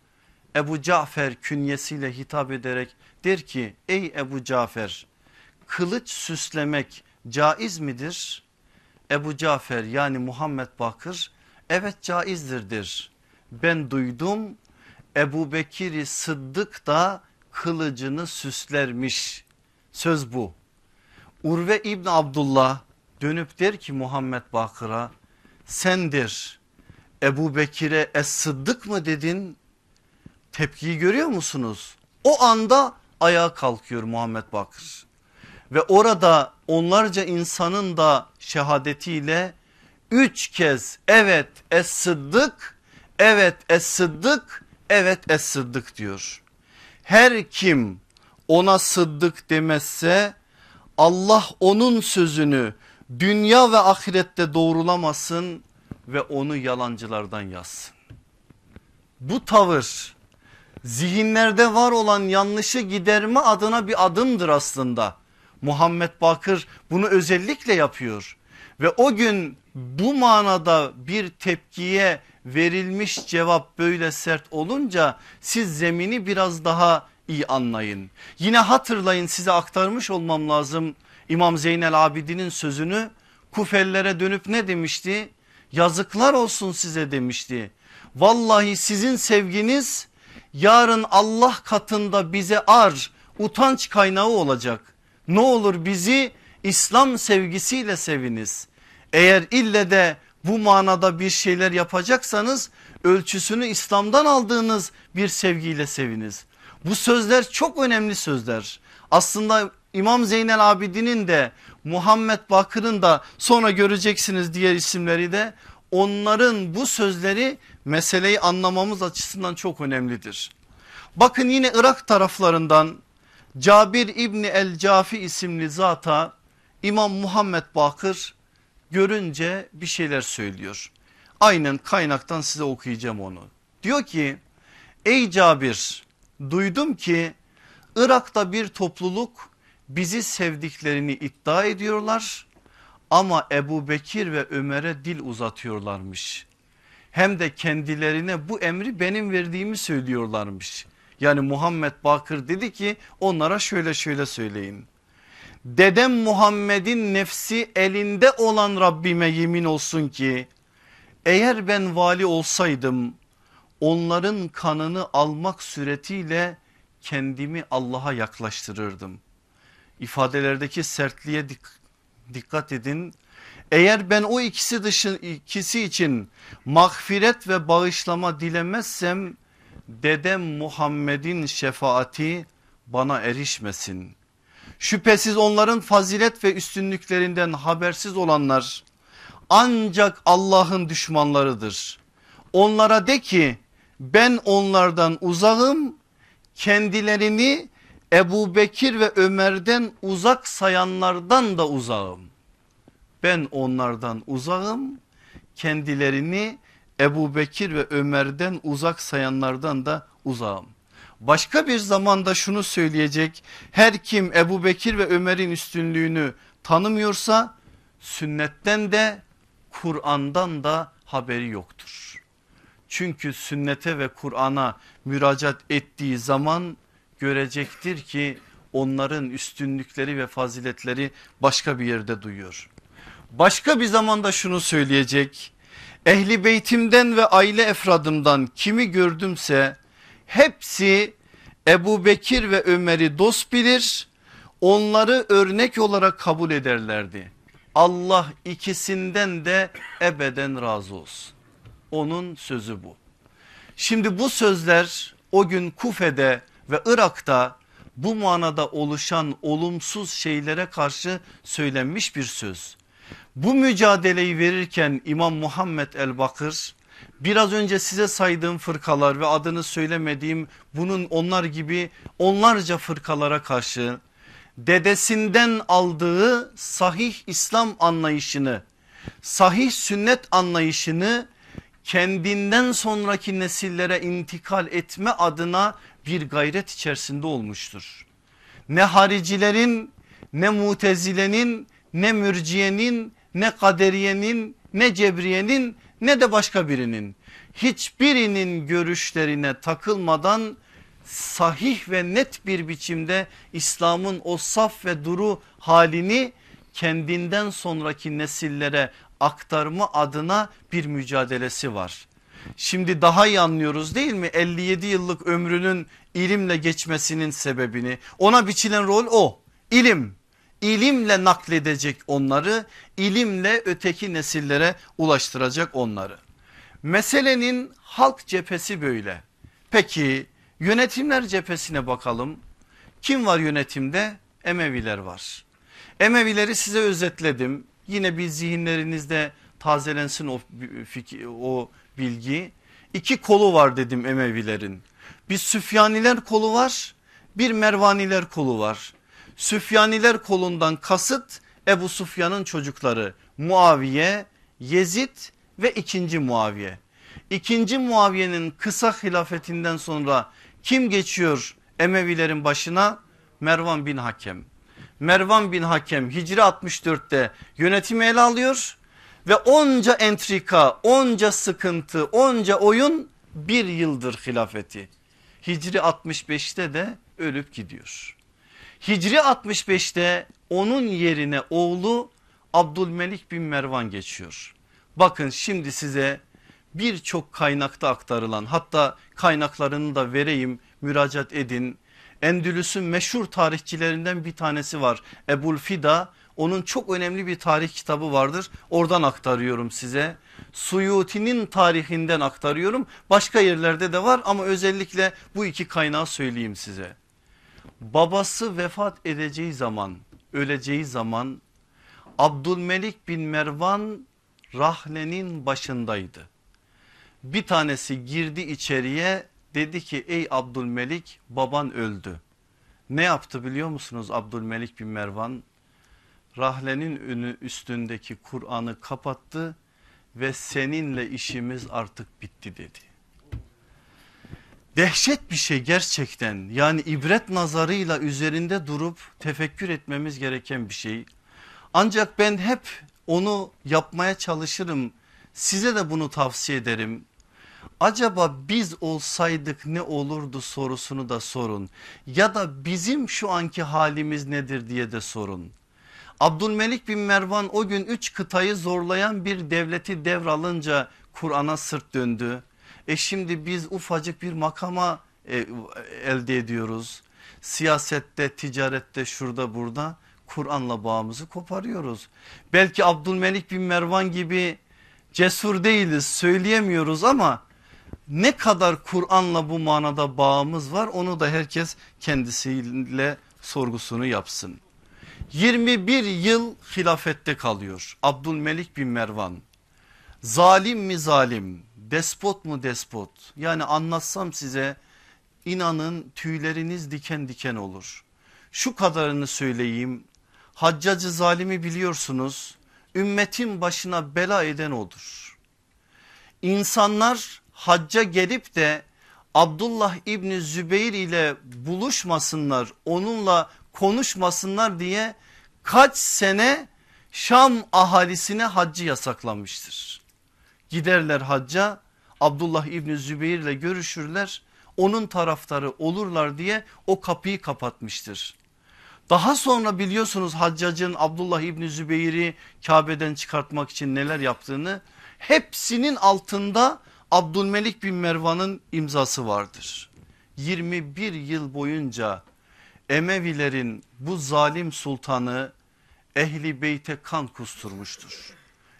Ebu Cafer künyesiyle hitap ederek der ki ey Ebu Cafer kılıç süslemek caiz midir? Ebu Cafer yani Muhammed Bakır evet caizdir Ben duydum Ebu Bekir'i Sıddık da kılıcını süslermiş. Söz bu. Urve İbn Abdullah dönüp der ki Muhammed Bakır'a sendir Ebu Bekir'e es Sıddık mı dedin? Tepkiyi görüyor musunuz? O anda ayağa kalkıyor Muhammed Bakır. Ve orada onlarca insanın da şehadetiyle üç kez evet es Sıddık, evet es Sıddık evet es sıddık diyor. Her kim ona sıddık demezse Allah onun sözünü dünya ve ahirette doğrulamasın ve onu yalancılardan yazsın. Bu tavır zihinlerde var olan yanlışı giderme adına bir adımdır aslında. Muhammed Bakır bunu özellikle yapıyor ve o gün bu manada bir tepkiye verilmiş cevap böyle sert olunca siz zemini biraz daha iyi anlayın. Yine hatırlayın size aktarmış olmam lazım İmam Zeynel Abidin'in sözünü Kufellere dönüp ne demişti? Yazıklar olsun size demişti. Vallahi sizin sevginiz yarın Allah katında bize ar utanç kaynağı olacak. Ne olur bizi İslam sevgisiyle seviniz. Eğer ille de bu manada bir şeyler yapacaksanız ölçüsünü İslam'dan aldığınız bir sevgiyle seviniz. Bu sözler çok önemli sözler. Aslında İmam Zeynel Abidin'in de Muhammed Bakır'ın da sonra göreceksiniz diğer isimleri de onların bu sözleri meseleyi anlamamız açısından çok önemlidir. Bakın yine Irak taraflarından Cabir İbni El Cafi isimli zata İmam Muhammed Bakır görünce bir şeyler söylüyor. Aynen kaynaktan size okuyacağım onu. Diyor ki ey Cabir duydum ki Irak'ta bir topluluk bizi sevdiklerini iddia ediyorlar ama Ebu Bekir ve Ömer'e dil uzatıyorlarmış. Hem de kendilerine bu emri benim verdiğimi söylüyorlarmış. Yani Muhammed Bakır dedi ki onlara şöyle şöyle söyleyin. Dedem Muhammed'in nefsi elinde olan Rabbime yemin olsun ki eğer ben vali olsaydım onların kanını almak suretiyle kendimi Allah'a yaklaştırırdım. İfadelerdeki sertliğe dikkat edin. Eğer ben o ikisi dışı ikisi için mağfiret ve bağışlama dilemezsem dedem Muhammed'in şefaati bana erişmesin. Şüphesiz onların fazilet ve üstünlüklerinden habersiz olanlar ancak Allah'ın düşmanlarıdır. Onlara de ki ben onlardan uzağım kendilerini Ebu Bekir ve Ömer'den uzak sayanlardan da uzağım. Ben onlardan uzağım kendilerini Ebu Bekir ve Ömer'den uzak sayanlardan da uzağım. Başka bir zamanda şunu söyleyecek her kim Ebu Bekir ve Ömer'in üstünlüğünü tanımıyorsa sünnetten de Kur'an'dan da haberi yoktur. Çünkü sünnete ve Kur'an'a müracaat ettiği zaman görecektir ki onların üstünlükleri ve faziletleri başka bir yerde duyuyor. Başka bir zamanda şunu söyleyecek. Ehli beytimden ve aile efradımdan kimi gördümse hepsi Ebu Bekir ve Ömer'i dost bilir onları örnek olarak kabul ederlerdi. Allah ikisinden de ebeden razı olsun. Onun sözü bu. Şimdi bu sözler o gün Kufe'de ve Irak'ta bu manada oluşan olumsuz şeylere karşı söylenmiş bir söz. Bu mücadeleyi verirken İmam Muhammed el Bakır biraz önce size saydığım fırkalar ve adını söylemediğim bunun onlar gibi onlarca fırkalara karşı dedesinden aldığı sahih İslam anlayışını sahih sünnet anlayışını kendinden sonraki nesillere intikal etme adına bir gayret içerisinde olmuştur. Ne haricilerin ne mutezilenin ne mürciyenin ne kaderiyenin ne cebriyenin ne de başka birinin hiçbirinin görüşlerine takılmadan sahih ve net bir biçimde İslam'ın o saf ve duru halini kendinden sonraki nesillere aktarma adına bir mücadelesi var. Şimdi daha iyi anlıyoruz değil mi 57 yıllık ömrünün ilimle geçmesinin sebebini ona biçilen rol o ilim ilimle nakledecek onları ilimle öteki nesillere ulaştıracak onları. Meselenin halk cephesi böyle. Peki yönetimler cephesine bakalım. Kim var yönetimde? Emeviler var. Emevileri size özetledim. Yine bir zihinlerinizde tazelensin o, fikir, o bilgi. İki kolu var dedim Emevilerin. Bir Süfyaniler kolu var bir Mervaniler kolu var. Süfyaniler kolundan kasıt Ebu Sufyan'ın çocukları Muaviye, Yezid ve ikinci Muaviye. İkinci Muaviye'nin kısa hilafetinden sonra kim geçiyor Emevilerin başına? Mervan bin Hakem. Mervan bin Hakem Hicri 64'te yönetimi ele alıyor ve onca entrika, onca sıkıntı, onca oyun bir yıldır hilafeti. Hicri 65'te de ölüp gidiyor. Hicri 65'te onun yerine oğlu Abdülmelik bin Mervan geçiyor. Bakın şimdi size birçok kaynakta aktarılan hatta kaynaklarını da vereyim müracaat edin. Endülüs'ün meşhur tarihçilerinden bir tanesi var Ebul Fida onun çok önemli bir tarih kitabı vardır oradan aktarıyorum size. Suyuti'nin tarihinden aktarıyorum başka yerlerde de var ama özellikle bu iki kaynağı söyleyeyim size. Babası vefat edeceği zaman öleceği zaman Abdülmelik bin Mervan rahlenin başındaydı. Bir tanesi girdi içeriye dedi ki ey Abdülmelik baban öldü. Ne yaptı biliyor musunuz Abdülmelik bin Mervan? Rahlenin önü üstündeki Kur'an'ı kapattı ve seninle işimiz artık bitti dedi. Dehşet bir şey gerçekten yani ibret nazarıyla üzerinde durup tefekkür etmemiz gereken bir şey. Ancak ben hep onu yapmaya çalışırım size de bunu tavsiye ederim. Acaba biz olsaydık ne olurdu sorusunu da sorun ya da bizim şu anki halimiz nedir diye de sorun. Abdülmelik bin Mervan o gün üç kıtayı zorlayan bir devleti devralınca Kur'an'a sırt döndü. E şimdi biz ufacık bir makama e, elde ediyoruz. Siyasette, ticarette, şurada burada Kur'an'la bağımızı koparıyoruz. Belki Abdülmelik bin Mervan gibi cesur değiliz söyleyemiyoruz ama ne kadar Kur'an'la bu manada bağımız var onu da herkes kendisiyle sorgusunu yapsın. 21 yıl hilafette kalıyor Abdülmelik bin Mervan. Zalim mi zalim, despot mu despot? Yani anlatsam size inanın tüyleriniz diken diken olur. Şu kadarını söyleyeyim. Haccacı zalimi biliyorsunuz. Ümmetin başına bela eden odur. İnsanlar hacca gelip de Abdullah İbni Zübeyir ile buluşmasınlar onunla konuşmasınlar diye kaç sene Şam ahalisine haccı yasaklanmıştır. Giderler hacca Abdullah İbni Zübeyir ile görüşürler onun taraftarı olurlar diye o kapıyı kapatmıştır. Daha sonra biliyorsunuz Haccac'ın Abdullah İbni Zübeyir'i Kabe'den çıkartmak için neler yaptığını hepsinin altında Abdülmelik bin Mervan'ın imzası vardır. 21 yıl boyunca Emevilerin bu zalim sultanı ehli beyte kan kusturmuştur.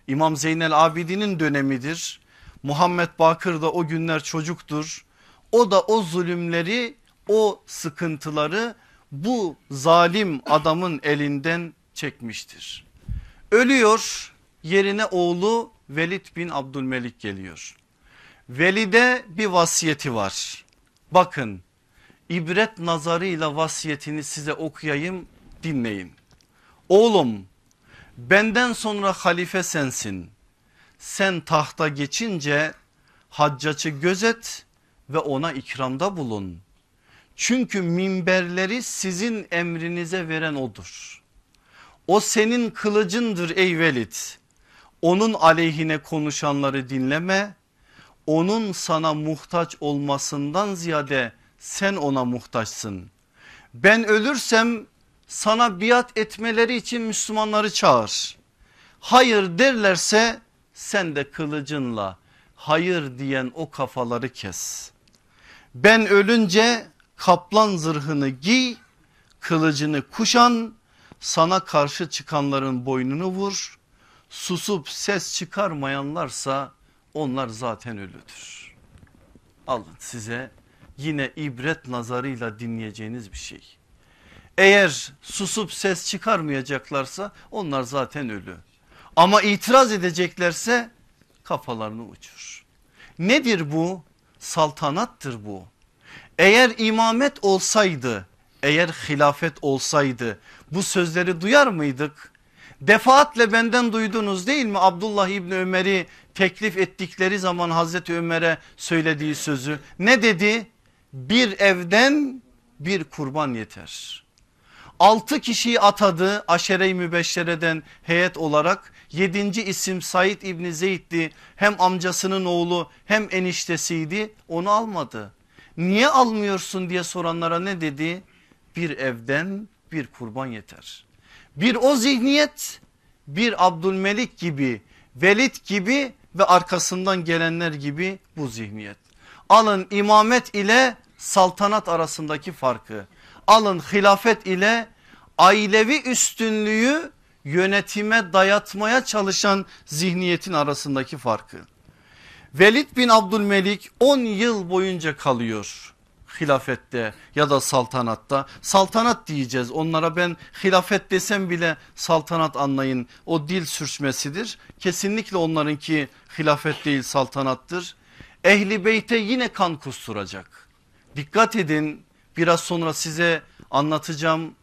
İmam Zeynel Abidin'in dönemidir. Muhammed Bakır da o günler çocuktur. O da o zulümleri o sıkıntıları bu zalim adamın elinden çekmiştir. Ölüyor yerine oğlu Velid bin Abdülmelik geliyor. Velid'e bir vasiyeti var. Bakın ibret nazarıyla vasiyetini size okuyayım dinleyin. Oğlum benden sonra halife sensin. Sen tahta geçince haccacı gözet ve ona ikramda bulun. Çünkü minberleri sizin emrinize veren odur. O senin kılıcındır ey Velid. Onun aleyhine konuşanları dinleme. Onun sana muhtaç olmasından ziyade sen ona muhtaçsın. Ben ölürsem sana biat etmeleri için Müslümanları çağır. Hayır derlerse sen de kılıcınla hayır diyen o kafaları kes. Ben ölünce kaplan zırhını giy, kılıcını kuşan, sana karşı çıkanların boynunu vur. Susup ses çıkarmayanlarsa onlar zaten ölüdür. Alın size yine ibret nazarıyla dinleyeceğiniz bir şey. Eğer susup ses çıkarmayacaklarsa onlar zaten ölü. Ama itiraz edeceklerse kafalarını uçur. Nedir bu? Saltanattır bu. Eğer imamet olsaydı, eğer hilafet olsaydı bu sözleri duyar mıydık? Defaatle benden duydunuz değil mi Abdullah İbni Ömer'i teklif ettikleri zaman Hazreti Ömer'e söylediği sözü ne dedi? Bir evden bir kurban yeter. 6 kişiyi atadı aşere-i mübeşşereden heyet olarak. 7. isim Said İbni Zeyd'di hem amcasının oğlu hem eniştesiydi onu almadı. Niye almıyorsun diye soranlara ne dedi? Bir evden bir kurban yeter. Bir o zihniyet bir Abdülmelik gibi Velid gibi ve arkasından gelenler gibi bu zihniyet. Alın imamet ile saltanat arasındaki farkı. Alın hilafet ile ailevi üstünlüğü yönetime dayatmaya çalışan zihniyetin arasındaki farkı. Velid bin Abdülmelik 10 yıl boyunca kalıyor hilafette ya da saltanatta. Saltanat diyeceğiz onlara ben hilafet desem bile saltanat anlayın o dil sürçmesidir. Kesinlikle onlarınki hilafet değil saltanattır. Ehli beyte yine kan kusturacak. Dikkat edin biraz sonra size anlatacağım.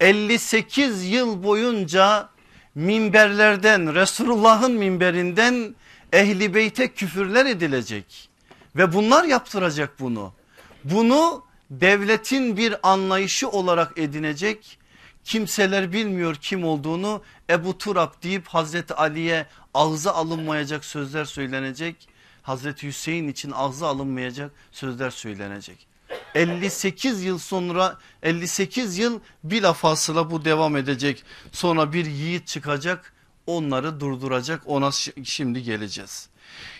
58 yıl boyunca minberlerden Resulullah'ın minberinden ehli beyte küfürler edilecek. Ve bunlar yaptıracak bunu. Bunu devletin bir anlayışı olarak edinecek. Kimseler bilmiyor kim olduğunu Ebu Turab deyip Hazreti Ali'ye ağza alınmayacak sözler söylenecek. Hazreti Hüseyin için ağza alınmayacak sözler söylenecek. 58 yıl sonra 58 yıl bilafasıla bu devam edecek. Sonra bir yiğit çıkacak onları durduracak ona şimdi geleceğiz.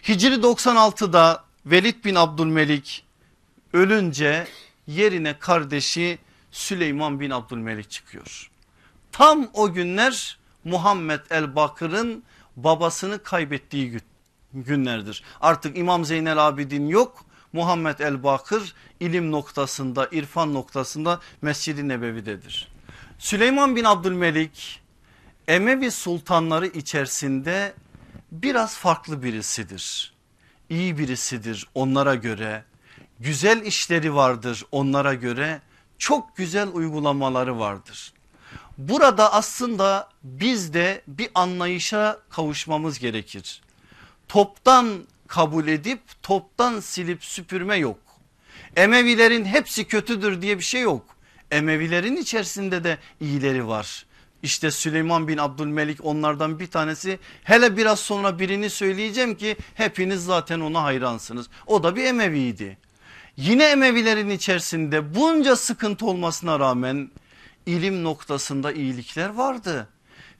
Hicri 96'da Velid bin Abdülmelik ölünce yerine kardeşi Süleyman bin Abdülmelik çıkıyor. Tam o günler Muhammed el Bakır'ın babasını kaybettiği günlerdir. Artık İmam Zeynel Abidin yok. Muhammed el Bakır ilim noktasında irfan noktasında Mescid-i Nebevi'dedir. Süleyman bin Abdülmelik Emevi sultanları içerisinde biraz farklı birisidir. İyi birisidir onlara göre güzel işleri vardır onlara göre çok güzel uygulamaları vardır. Burada aslında biz de bir anlayışa kavuşmamız gerekir. Toptan kabul edip toptan silip süpürme yok. Emevilerin hepsi kötüdür diye bir şey yok. Emevilerin içerisinde de iyileri var. İşte Süleyman bin Abdülmelik onlardan bir tanesi. Hele biraz sonra birini söyleyeceğim ki hepiniz zaten ona hayransınız. O da bir Emeviydi. Yine Emevilerin içerisinde bunca sıkıntı olmasına rağmen ilim noktasında iyilikler vardı.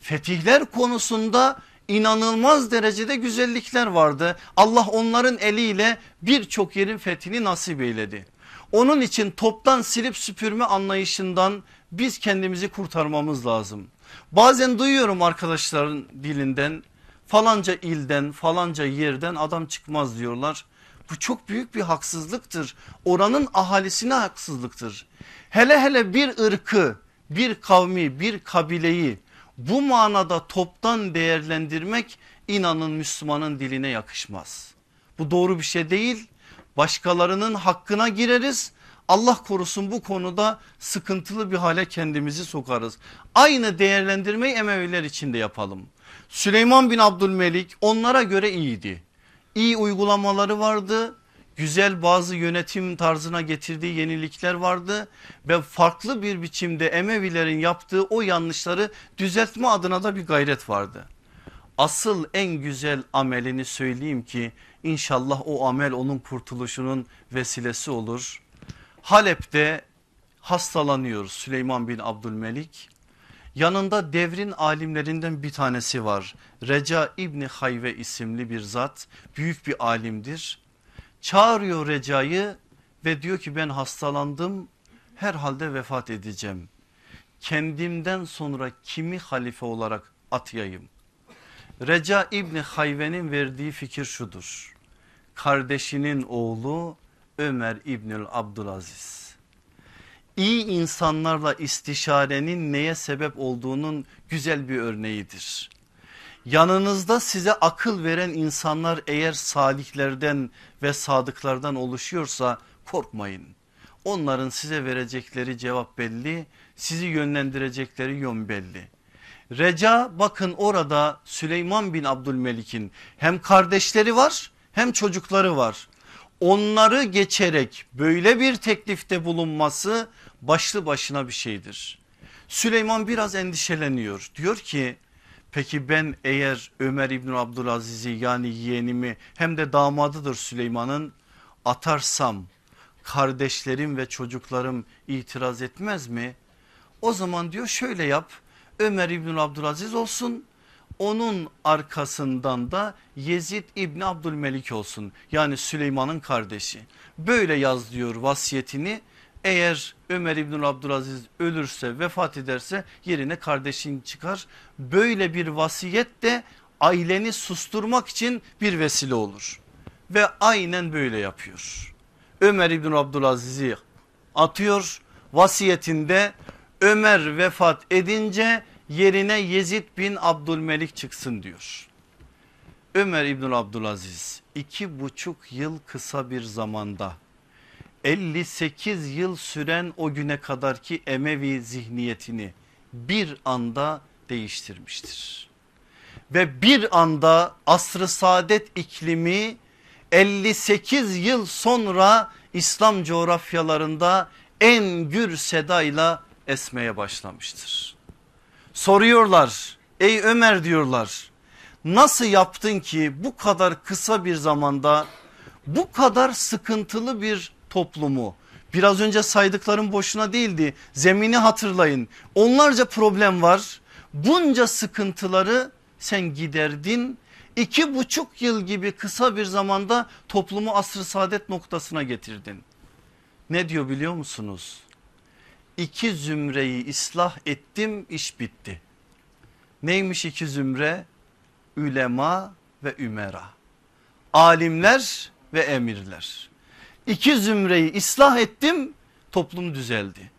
Fetihler konusunda inanılmaz derecede güzellikler vardı. Allah onların eliyle birçok yerin fethini nasip eyledi. Onun için toptan silip süpürme anlayışından biz kendimizi kurtarmamız lazım. Bazen duyuyorum arkadaşların dilinden falanca ilden falanca yerden adam çıkmaz diyorlar. Bu çok büyük bir haksızlıktır. Oranın ahalisine haksızlıktır. Hele hele bir ırkı, bir kavmi, bir kabileyi bu manada toptan değerlendirmek inanın Müslümanın diline yakışmaz. Bu doğru bir şey değil. Başkalarının hakkına gireriz. Allah korusun bu konuda sıkıntılı bir hale kendimizi sokarız. Aynı değerlendirmeyi Emeviler için de yapalım. Süleyman bin Abdülmelik onlara göre iyiydi iyi uygulamaları vardı. Güzel bazı yönetim tarzına getirdiği yenilikler vardı ve farklı bir biçimde Emevilerin yaptığı o yanlışları düzeltme adına da bir gayret vardı. Asıl en güzel amelini söyleyeyim ki inşallah o amel onun kurtuluşunun vesilesi olur. Halep'te hastalanıyor Süleyman bin Abdülmelik Yanında devrin alimlerinden bir tanesi var. Reca İbni Hayve isimli bir zat büyük bir alimdir. Çağırıyor Reca'yı ve diyor ki ben hastalandım herhalde vefat edeceğim. Kendimden sonra kimi halife olarak atayım? Reca İbni Hayve'nin verdiği fikir şudur. Kardeşinin oğlu Ömer İbnül Abdülaziz iyi insanlarla istişarenin neye sebep olduğunun güzel bir örneğidir. Yanınızda size akıl veren insanlar eğer salihlerden ve sadıklardan oluşuyorsa korkmayın. Onların size verecekleri cevap belli, sizi yönlendirecekleri yön belli. Reca bakın orada Süleyman bin Abdülmelik'in hem kardeşleri var hem çocukları var onları geçerek böyle bir teklifte bulunması başlı başına bir şeydir. Süleyman biraz endişeleniyor. Diyor ki peki ben eğer Ömer İbn Abdülaziz'i yani yeğenimi hem de damadıdır Süleyman'ın atarsam kardeşlerim ve çocuklarım itiraz etmez mi? O zaman diyor şöyle yap Ömer İbn Abdülaziz olsun onun arkasından da Yezid İbni Abdülmelik olsun yani Süleyman'ın kardeşi. Böyle yaz diyor vasiyetini eğer Ömer İbn Abdülaziz ölürse vefat ederse yerine kardeşin çıkar. Böyle bir vasiyet de aileni susturmak için bir vesile olur. Ve aynen böyle yapıyor. Ömer İbn Abdülaziz'i atıyor vasiyetinde Ömer vefat edince yerine Yezid bin Abdülmelik çıksın diyor. Ömer İbn Abdülaziz iki buçuk yıl kısa bir zamanda 58 yıl süren o güne kadarki Emevi zihniyetini bir anda değiştirmiştir. Ve bir anda asrı saadet iklimi 58 yıl sonra İslam coğrafyalarında en gür sedayla esmeye başlamıştır. Soruyorlar ey Ömer diyorlar nasıl yaptın ki bu kadar kısa bir zamanda bu kadar sıkıntılı bir toplumu biraz önce saydıklarım boşuna değildi zemini hatırlayın onlarca problem var bunca sıkıntıları sen giderdin iki buçuk yıl gibi kısa bir zamanda toplumu asr-ı saadet noktasına getirdin. Ne diyor biliyor musunuz? İki zümreyi ıslah ettim iş bitti. Neymiş iki zümre? Ülema ve ümera. Alimler ve emirler. İki zümreyi ıslah ettim toplum düzeldi.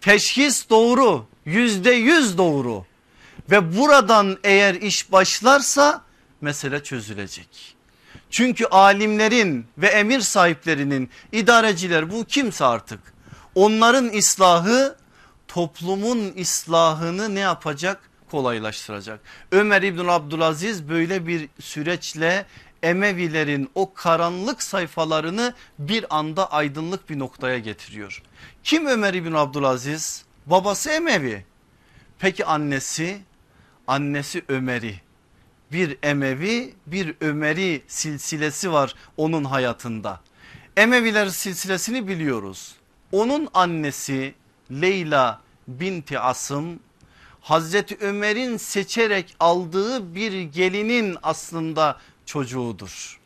Teşhis doğru yüzde yüz doğru ve buradan eğer iş başlarsa mesele çözülecek. Çünkü alimlerin ve emir sahiplerinin idareciler bu kimse artık onların ıslahı toplumun ıslahını ne yapacak? Kolaylaştıracak. Ömer İbn Abdülaziz böyle bir süreçle Emevilerin o karanlık sayfalarını bir anda aydınlık bir noktaya getiriyor. Kim Ömer İbn Abdülaziz? Babası Emevi. Peki annesi? Annesi Ömer'i. Bir Emevi bir Ömeri silsilesi var onun hayatında. Emeviler silsilesini biliyoruz. Onun annesi Leyla binti Asım Hazreti Ömer'in seçerek aldığı bir gelinin aslında çocuğudur.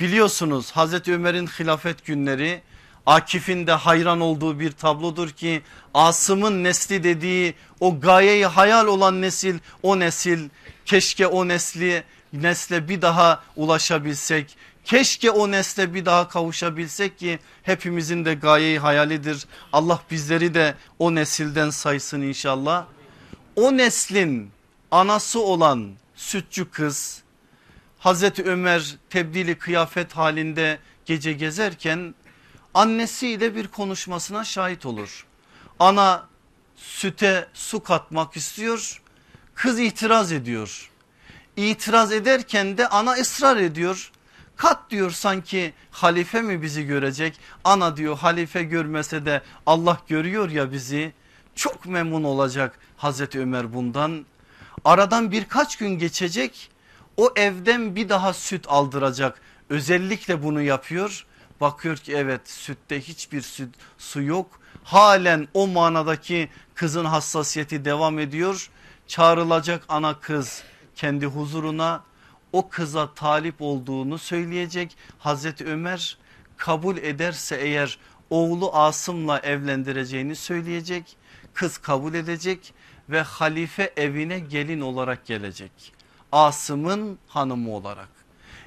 Biliyorsunuz Hazreti Ömer'in hilafet günleri Akif'in de hayran olduğu bir tablodur ki Asım'ın nesli dediği o gayeyi hayal olan nesil o nesil keşke o nesli nesle bir daha ulaşabilsek keşke o nesle bir daha kavuşabilsek ki hepimizin de gayeyi hayalidir Allah bizleri de o nesilden saysın inşallah o neslin anası olan sütçü kız Hazreti Ömer tebdili kıyafet halinde gece gezerken annesiyle bir konuşmasına şahit olur. Ana süte su katmak istiyor kız itiraz ediyor. İtiraz ederken de ana ısrar ediyor. Kat diyor sanki halife mi bizi görecek? Ana diyor halife görmese de Allah görüyor ya bizi. Çok memnun olacak Hazreti Ömer bundan. Aradan birkaç gün geçecek o evden bir daha süt aldıracak. Özellikle bunu yapıyor. Bakıyor ki evet sütte hiçbir süt su yok. Halen o manadaki kızın hassasiyeti devam ediyor. Çağrılacak ana kız kendi huzuruna o kıza talip olduğunu söyleyecek. Hazreti Ömer kabul ederse eğer oğlu Asım'la evlendireceğini söyleyecek. Kız kabul edecek ve halife evine gelin olarak gelecek. Asım'ın hanımı olarak.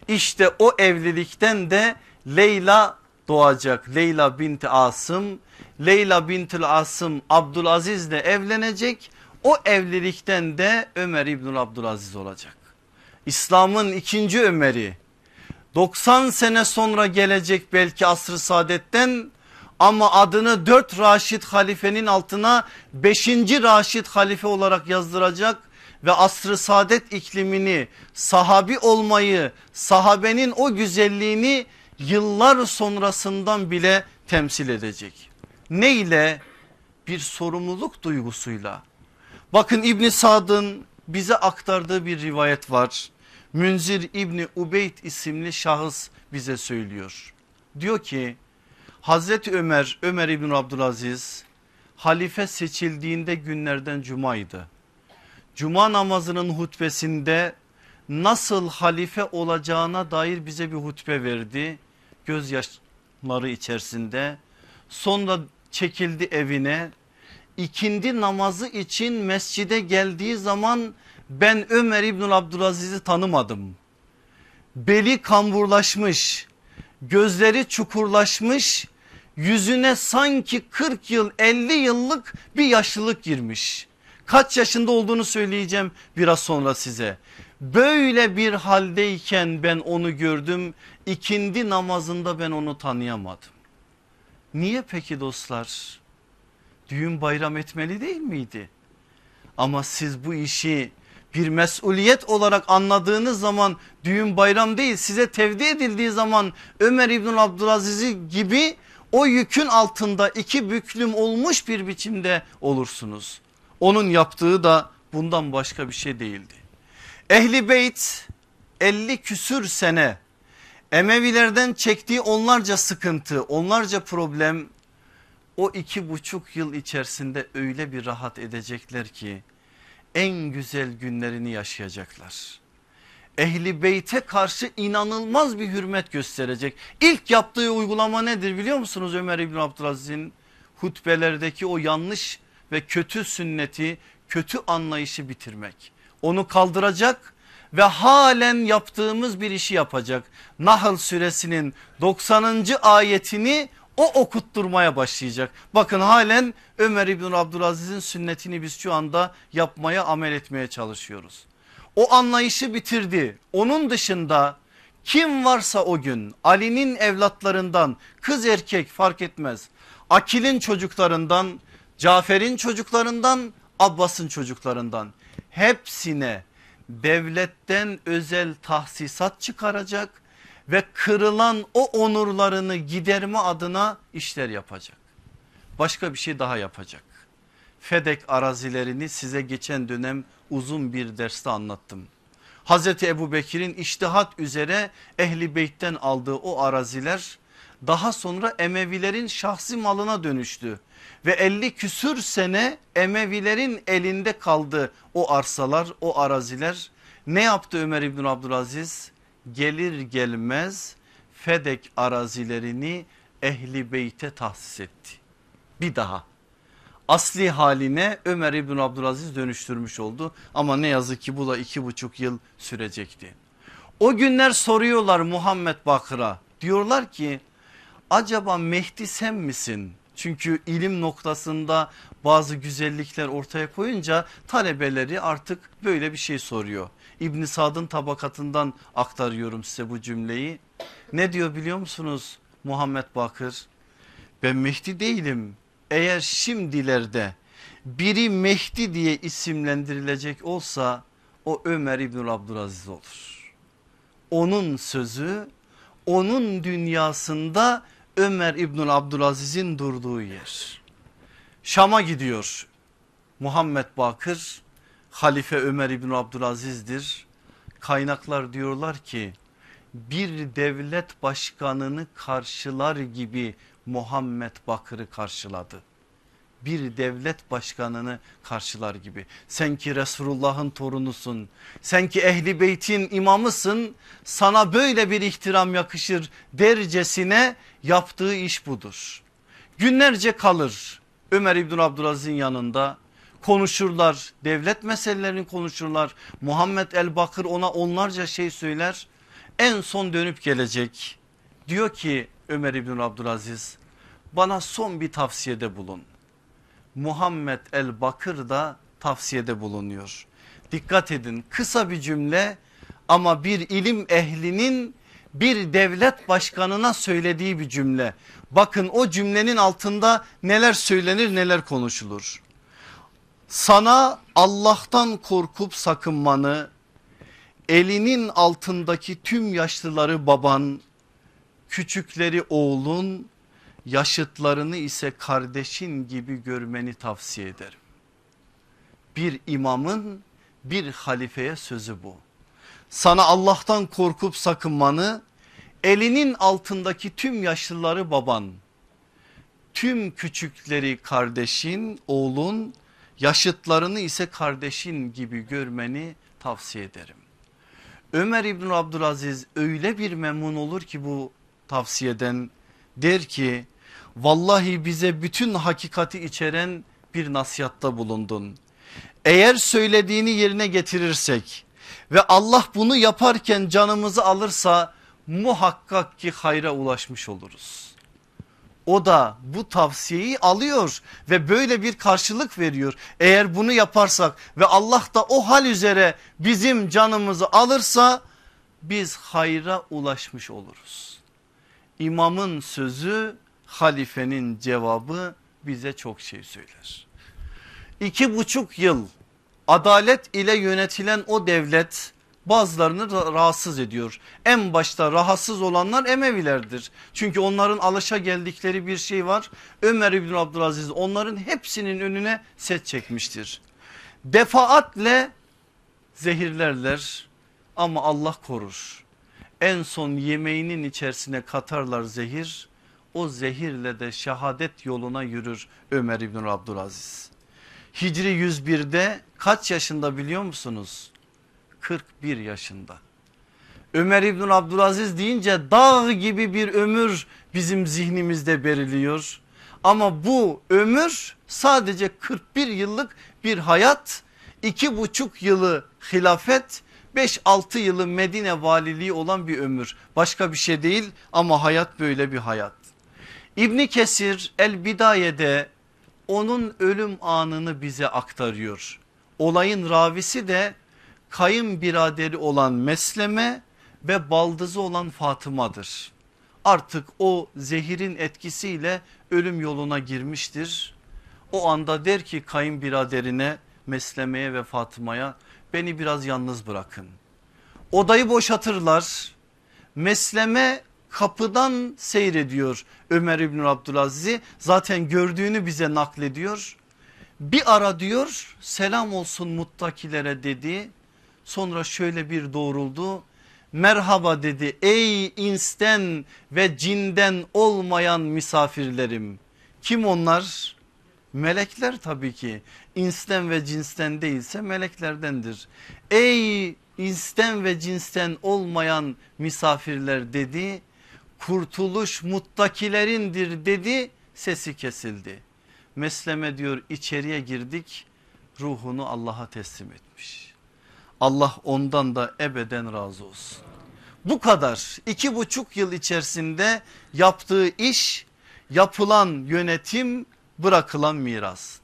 İşte o evlilikten de Leyla doğacak. Leyla binti Asım. Leyla binti Asım Abdülaziz ile evlenecek. O evlilikten de Ömer İbnül Abdülaziz olacak. İslam'ın ikinci Ömer'i 90 sene sonra gelecek belki asr-ı saadetten ama adını 4 Raşid halifenin altına 5. Raşid halife olarak yazdıracak ve asr-ı saadet iklimini sahabi olmayı sahabenin o güzelliğini yıllar sonrasından bile temsil edecek. Ne ile? Bir sorumluluk duygusuyla Bakın İbni Sad'ın bize aktardığı bir rivayet var. Münzir İbni Ubeyd isimli şahıs bize söylüyor. Diyor ki Hazreti Ömer, Ömer İbni Abdülaziz halife seçildiğinde günlerden cumaydı. Cuma namazının hutbesinde nasıl halife olacağına dair bize bir hutbe verdi. Gözyaşları içerisinde sonra çekildi evine ikindi namazı için mescide geldiği zaman ben Ömer İbnül Abdülaziz'i tanımadım. Beli kamburlaşmış, gözleri çukurlaşmış, yüzüne sanki 40 yıl 50 yıllık bir yaşlılık girmiş. Kaç yaşında olduğunu söyleyeceğim biraz sonra size. Böyle bir haldeyken ben onu gördüm. İkindi namazında ben onu tanıyamadım. Niye peki dostlar? Düğün bayram etmeli değil miydi? Ama siz bu işi bir mesuliyet olarak anladığınız zaman düğün bayram değil size tevdi edildiği zaman Ömer İbn Abdülaziz gibi o yükün altında iki büklüm olmuş bir biçimde olursunuz. Onun yaptığı da bundan başka bir şey değildi. Ehli Beyt 50 küsür sene Emevilerden çektiği onlarca sıkıntı onlarca problem o iki buçuk yıl içerisinde öyle bir rahat edecekler ki en güzel günlerini yaşayacaklar. Ehli beyte karşı inanılmaz bir hürmet gösterecek. İlk yaptığı uygulama nedir biliyor musunuz Ömer İbn Abdülaziz'in hutbelerdeki o yanlış ve kötü sünneti kötü anlayışı bitirmek. Onu kaldıracak ve halen yaptığımız bir işi yapacak. Nahl suresinin 90. ayetini o okutturmaya başlayacak. Bakın halen Ömer İbn Abdülaziz'in sünnetini biz şu anda yapmaya amel etmeye çalışıyoruz. O anlayışı bitirdi. Onun dışında kim varsa o gün Ali'nin evlatlarından kız erkek fark etmez. Akil'in çocuklarından, Cafer'in çocuklarından, Abbas'ın çocuklarından hepsine devletten özel tahsisat çıkaracak ve kırılan o onurlarını giderme adına işler yapacak. Başka bir şey daha yapacak. Fedek arazilerini size geçen dönem uzun bir derste anlattım. Hazreti Ebu Bekir'in iştihat üzere Ehli Beyt'ten aldığı o araziler daha sonra Emevilerin şahsi malına dönüştü. Ve 50 küsür sene Emevilerin elinde kaldı o arsalar o araziler. Ne yaptı Ömer İbn Abdülaziz? Gelir gelmez Fedek arazilerini Ehli Beyt'e tahsis etti. Bir daha asli haline Ömer İbn Abdülaziz dönüştürmüş oldu. Ama ne yazık ki bu da iki buçuk yıl sürecekti. O günler soruyorlar Muhammed Bakır'a diyorlar ki acaba Mehdi sen misin? Çünkü ilim noktasında bazı güzellikler ortaya koyunca talebeleri artık böyle bir şey soruyor. İbn Sad'ın tabakatından aktarıyorum size bu cümleyi. Ne diyor biliyor musunuz Muhammed Bakır? Ben Mehdi değilim eğer şimdilerde biri Mehdi diye isimlendirilecek olsa o Ömer İbnül Abdülaziz olur. Onun sözü onun dünyasında Ömer İbnül Abdülaziz'in durduğu yer. Şam'a gidiyor Muhammed Bakır Halife Ömer İbnül Abdülaziz'dir. Kaynaklar diyorlar ki bir devlet başkanını karşılar gibi Muhammed Bakır'ı karşıladı. Bir devlet başkanını karşılar gibi. Sen ki Resulullah'ın torunusun. Sen ki ehli beytin imamısın. Sana böyle bir ihtiram yakışır dercesine yaptığı iş budur. Günlerce kalır Ömer İbn Abdülaziz'in yanında konuşurlar devlet meselelerini konuşurlar. Muhammed el Bakır ona onlarca şey söyler. En son dönüp gelecek. Diyor ki Ömer İbn Abdülaziz bana son bir tavsiyede bulun. Muhammed el Bakır da tavsiyede bulunuyor. Dikkat edin kısa bir cümle ama bir ilim ehlinin bir devlet başkanına söylediği bir cümle. Bakın o cümlenin altında neler söylenir neler konuşulur. Sana Allah'tan korkup sakınmanı elinin altındaki tüm yaşlıları baban, küçükleri oğlun, yaşıtlarını ise kardeşin gibi görmeni tavsiye ederim. bir imamın bir halifeye sözü bu. Sana Allah'tan korkup sakınmanı elinin altındaki tüm yaşlıları baban, tüm küçükleri kardeşin, oğlun, yaşıtlarını ise kardeşin gibi görmeni tavsiye ederim. Ömer İbn Abdülaziz öyle bir memnun olur ki bu tavsiyeden der ki vallahi bize bütün hakikati içeren bir nasihatta bulundun. Eğer söylediğini yerine getirirsek ve Allah bunu yaparken canımızı alırsa muhakkak ki hayra ulaşmış oluruz. O da bu tavsiyeyi alıyor ve böyle bir karşılık veriyor. Eğer bunu yaparsak ve Allah da o hal üzere bizim canımızı alırsa biz hayra ulaşmış oluruz. İmamın sözü halifenin cevabı bize çok şey söyler. İki buçuk yıl adalet ile yönetilen o devlet bazılarını rahatsız ediyor. En başta rahatsız olanlar Emevilerdir. Çünkü onların alışa geldikleri bir şey var. Ömer İbn Abdülaziz onların hepsinin önüne set çekmiştir. Defaatle zehirlerler ama Allah korur. En son yemeğinin içerisine katarlar zehir. O zehirle de şehadet yoluna yürür Ömer İbn Abdülaziz. Hicri 101'de kaç yaşında biliyor musunuz? 41 yaşında. Ömer İbn Abdülaziz deyince dağ gibi bir ömür bizim zihnimizde beriliyor. Ama bu ömür sadece 41 yıllık bir hayat, iki buçuk yılı hilafet, 5-6 yılı Medine valiliği olan bir ömür. Başka bir şey değil ama hayat böyle bir hayat. İbni Kesir El Bidaye'de onun ölüm anını bize aktarıyor. Olayın ravisi de kayınbiraderi olan Mesleme ve baldızı olan Fatıma'dır. Artık o zehirin etkisiyle ölüm yoluna girmiştir. O anda der ki kayınbiraderine Mesleme'ye ve Fatıma'ya beni biraz yalnız bırakın. Odayı boşatırlar. Mesleme kapıdan seyrediyor Ömer İbn Abdülaziz'i. Zaten gördüğünü bize naklediyor. Bir ara diyor selam olsun muttakilere dedi. Sonra şöyle bir doğruldu. Merhaba dedi. Ey insten ve cinden olmayan misafirlerim. Kim onlar? Melekler tabii ki. İnsten ve cinsten değilse meleklerdendir. Ey insten ve cinsten olmayan misafirler dedi kurtuluş muttakilerindir dedi sesi kesildi. Mesleme diyor içeriye girdik ruhunu Allah'a teslim etmiş. Allah ondan da ebeden razı olsun. Bu kadar iki buçuk yıl içerisinde yaptığı iş yapılan yönetim bırakılan miras.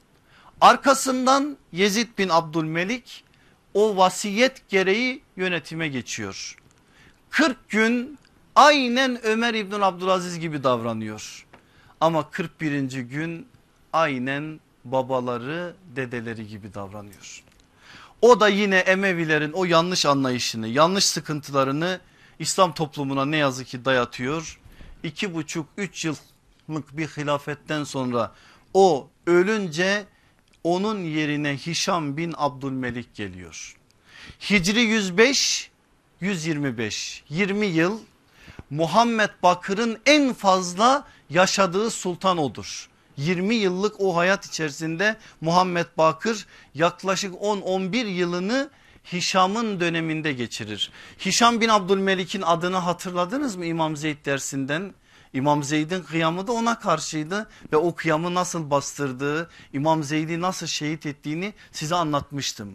Arkasından Yezid bin Abdülmelik o vasiyet gereği yönetime geçiyor. 40 gün aynen Ömer İbn Abdülaziz gibi davranıyor. Ama 41. gün aynen babaları dedeleri gibi davranıyor. O da yine Emevilerin o yanlış anlayışını yanlış sıkıntılarını İslam toplumuna ne yazık ki dayatıyor. İki buçuk üç yıllık bir hilafetten sonra o ölünce onun yerine Hişam bin Abdülmelik geliyor. Hicri 105 125 20 yıl Muhammed Bakır'ın en fazla yaşadığı sultan odur. 20 yıllık o hayat içerisinde Muhammed Bakır yaklaşık 10-11 yılını Hişam'ın döneminde geçirir. Hişam bin Abdülmelik'in adını hatırladınız mı İmam Zeyd dersinden? İmam Zeyd'in kıyamı da ona karşıydı ve o kıyamı nasıl bastırdığı, İmam Zeyd'i nasıl şehit ettiğini size anlatmıştım.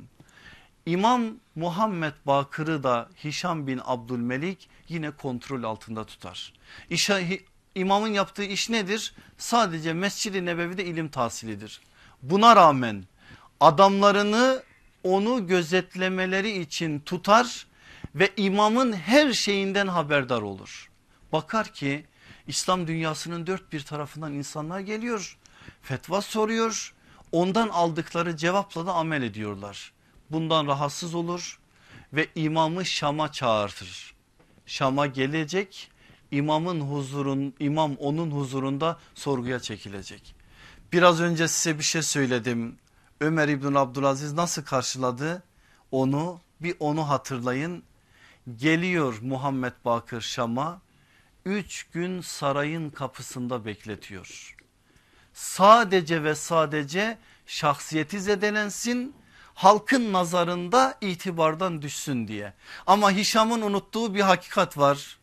İmam Muhammed Bakır'ı da Hişam bin Abdülmelik yine kontrol altında tutar. İşe, imamın yaptığı iş nedir? Sadece Mescid-i Nebevi'de ilim tahsilidir. Buna rağmen adamlarını onu gözetlemeleri için tutar ve imamın her şeyinden haberdar olur. Bakar ki İslam dünyasının dört bir tarafından insanlar geliyor. Fetva soruyor. Ondan aldıkları cevapla da amel ediyorlar. Bundan rahatsız olur ve imamı Şam'a çağırtır. Şam'a gelecek imamın huzurun imam onun huzurunda sorguya çekilecek. Biraz önce size bir şey söyledim. Ömer İbn Abdülaziz nasıl karşıladı? Onu bir onu hatırlayın. Geliyor Muhammed Bakır Şam'a üç gün sarayın kapısında bekletiyor. Sadece ve sadece şahsiyeti zedelensin halkın nazarında itibardan düşsün diye. Ama Hişam'ın unuttuğu bir hakikat var.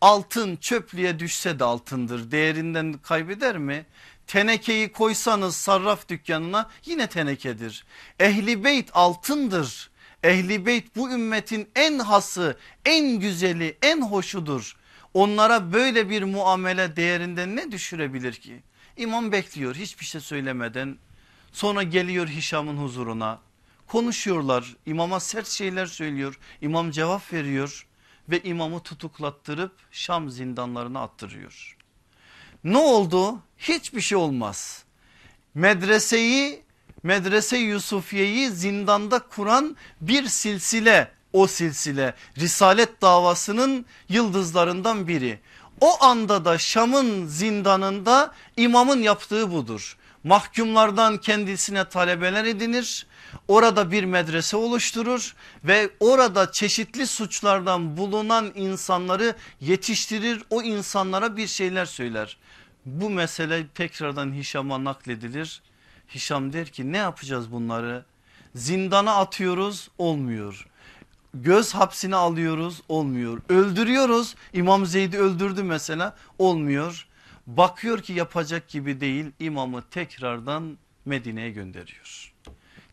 Altın çöplüğe düşse de altındır değerinden kaybeder mi? Tenekeyi koysanız sarraf dükkanına yine tenekedir. Ehli beyt altındır. Ehli beyt bu ümmetin en hası, en güzeli, en hoşudur. Onlara böyle bir muamele değerinden ne düşürebilir ki? İmam bekliyor hiçbir şey söylemeden. Sonra geliyor Hişam'ın huzuruna. Konuşuyorlar. İmama sert şeyler söylüyor. İmam cevap veriyor ve imamı tutuklattırıp Şam zindanlarına attırıyor. Ne oldu? Hiçbir şey olmaz. Medreseyi Medrese Yusufiye'yi zindanda kuran bir silsile o silsile Risalet davasının yıldızlarından biri. O anda da Şam'ın zindanında imamın yaptığı budur. Mahkumlardan kendisine talebeler edinir. Orada bir medrese oluşturur ve orada çeşitli suçlardan bulunan insanları yetiştirir. O insanlara bir şeyler söyler. Bu mesele tekrardan Hişam'a nakledilir. Hişam der ki ne yapacağız bunları? Zindana atıyoruz olmuyor. Göz hapsine alıyoruz olmuyor. Öldürüyoruz İmam Zeyd'i öldürdü mesela olmuyor. Bakıyor ki yapacak gibi değil imamı tekrardan Medine'ye gönderiyor.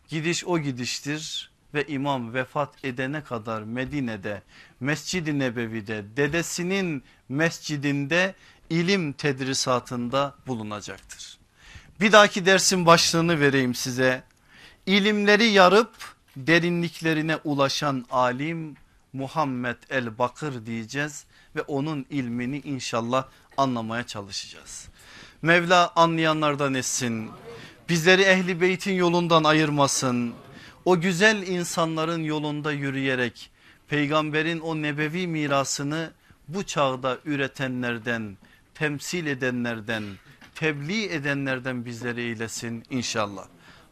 Gidiş o gidiştir ve imam vefat edene kadar Medine'de Mescid-i Nebevi'de dedesinin mescidinde ilim tedrisatında bulunacaktır. Bir dahaki dersin başlığını vereyim size. İlimleri yarıp derinliklerine ulaşan alim Muhammed el Bakır diyeceğiz ve onun ilmini inşallah anlamaya çalışacağız. Mevla anlayanlardan etsin. Bizleri ehli beytin yolundan ayırmasın. O güzel insanların yolunda yürüyerek peygamberin o nebevi mirasını bu çağda üretenlerden, temsil edenlerden, tebliğ edenlerden bizleri eylesin inşallah.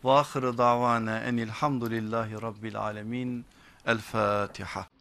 Ve ahire davana enilhamdülillahi rabbil alemin. El Fatiha.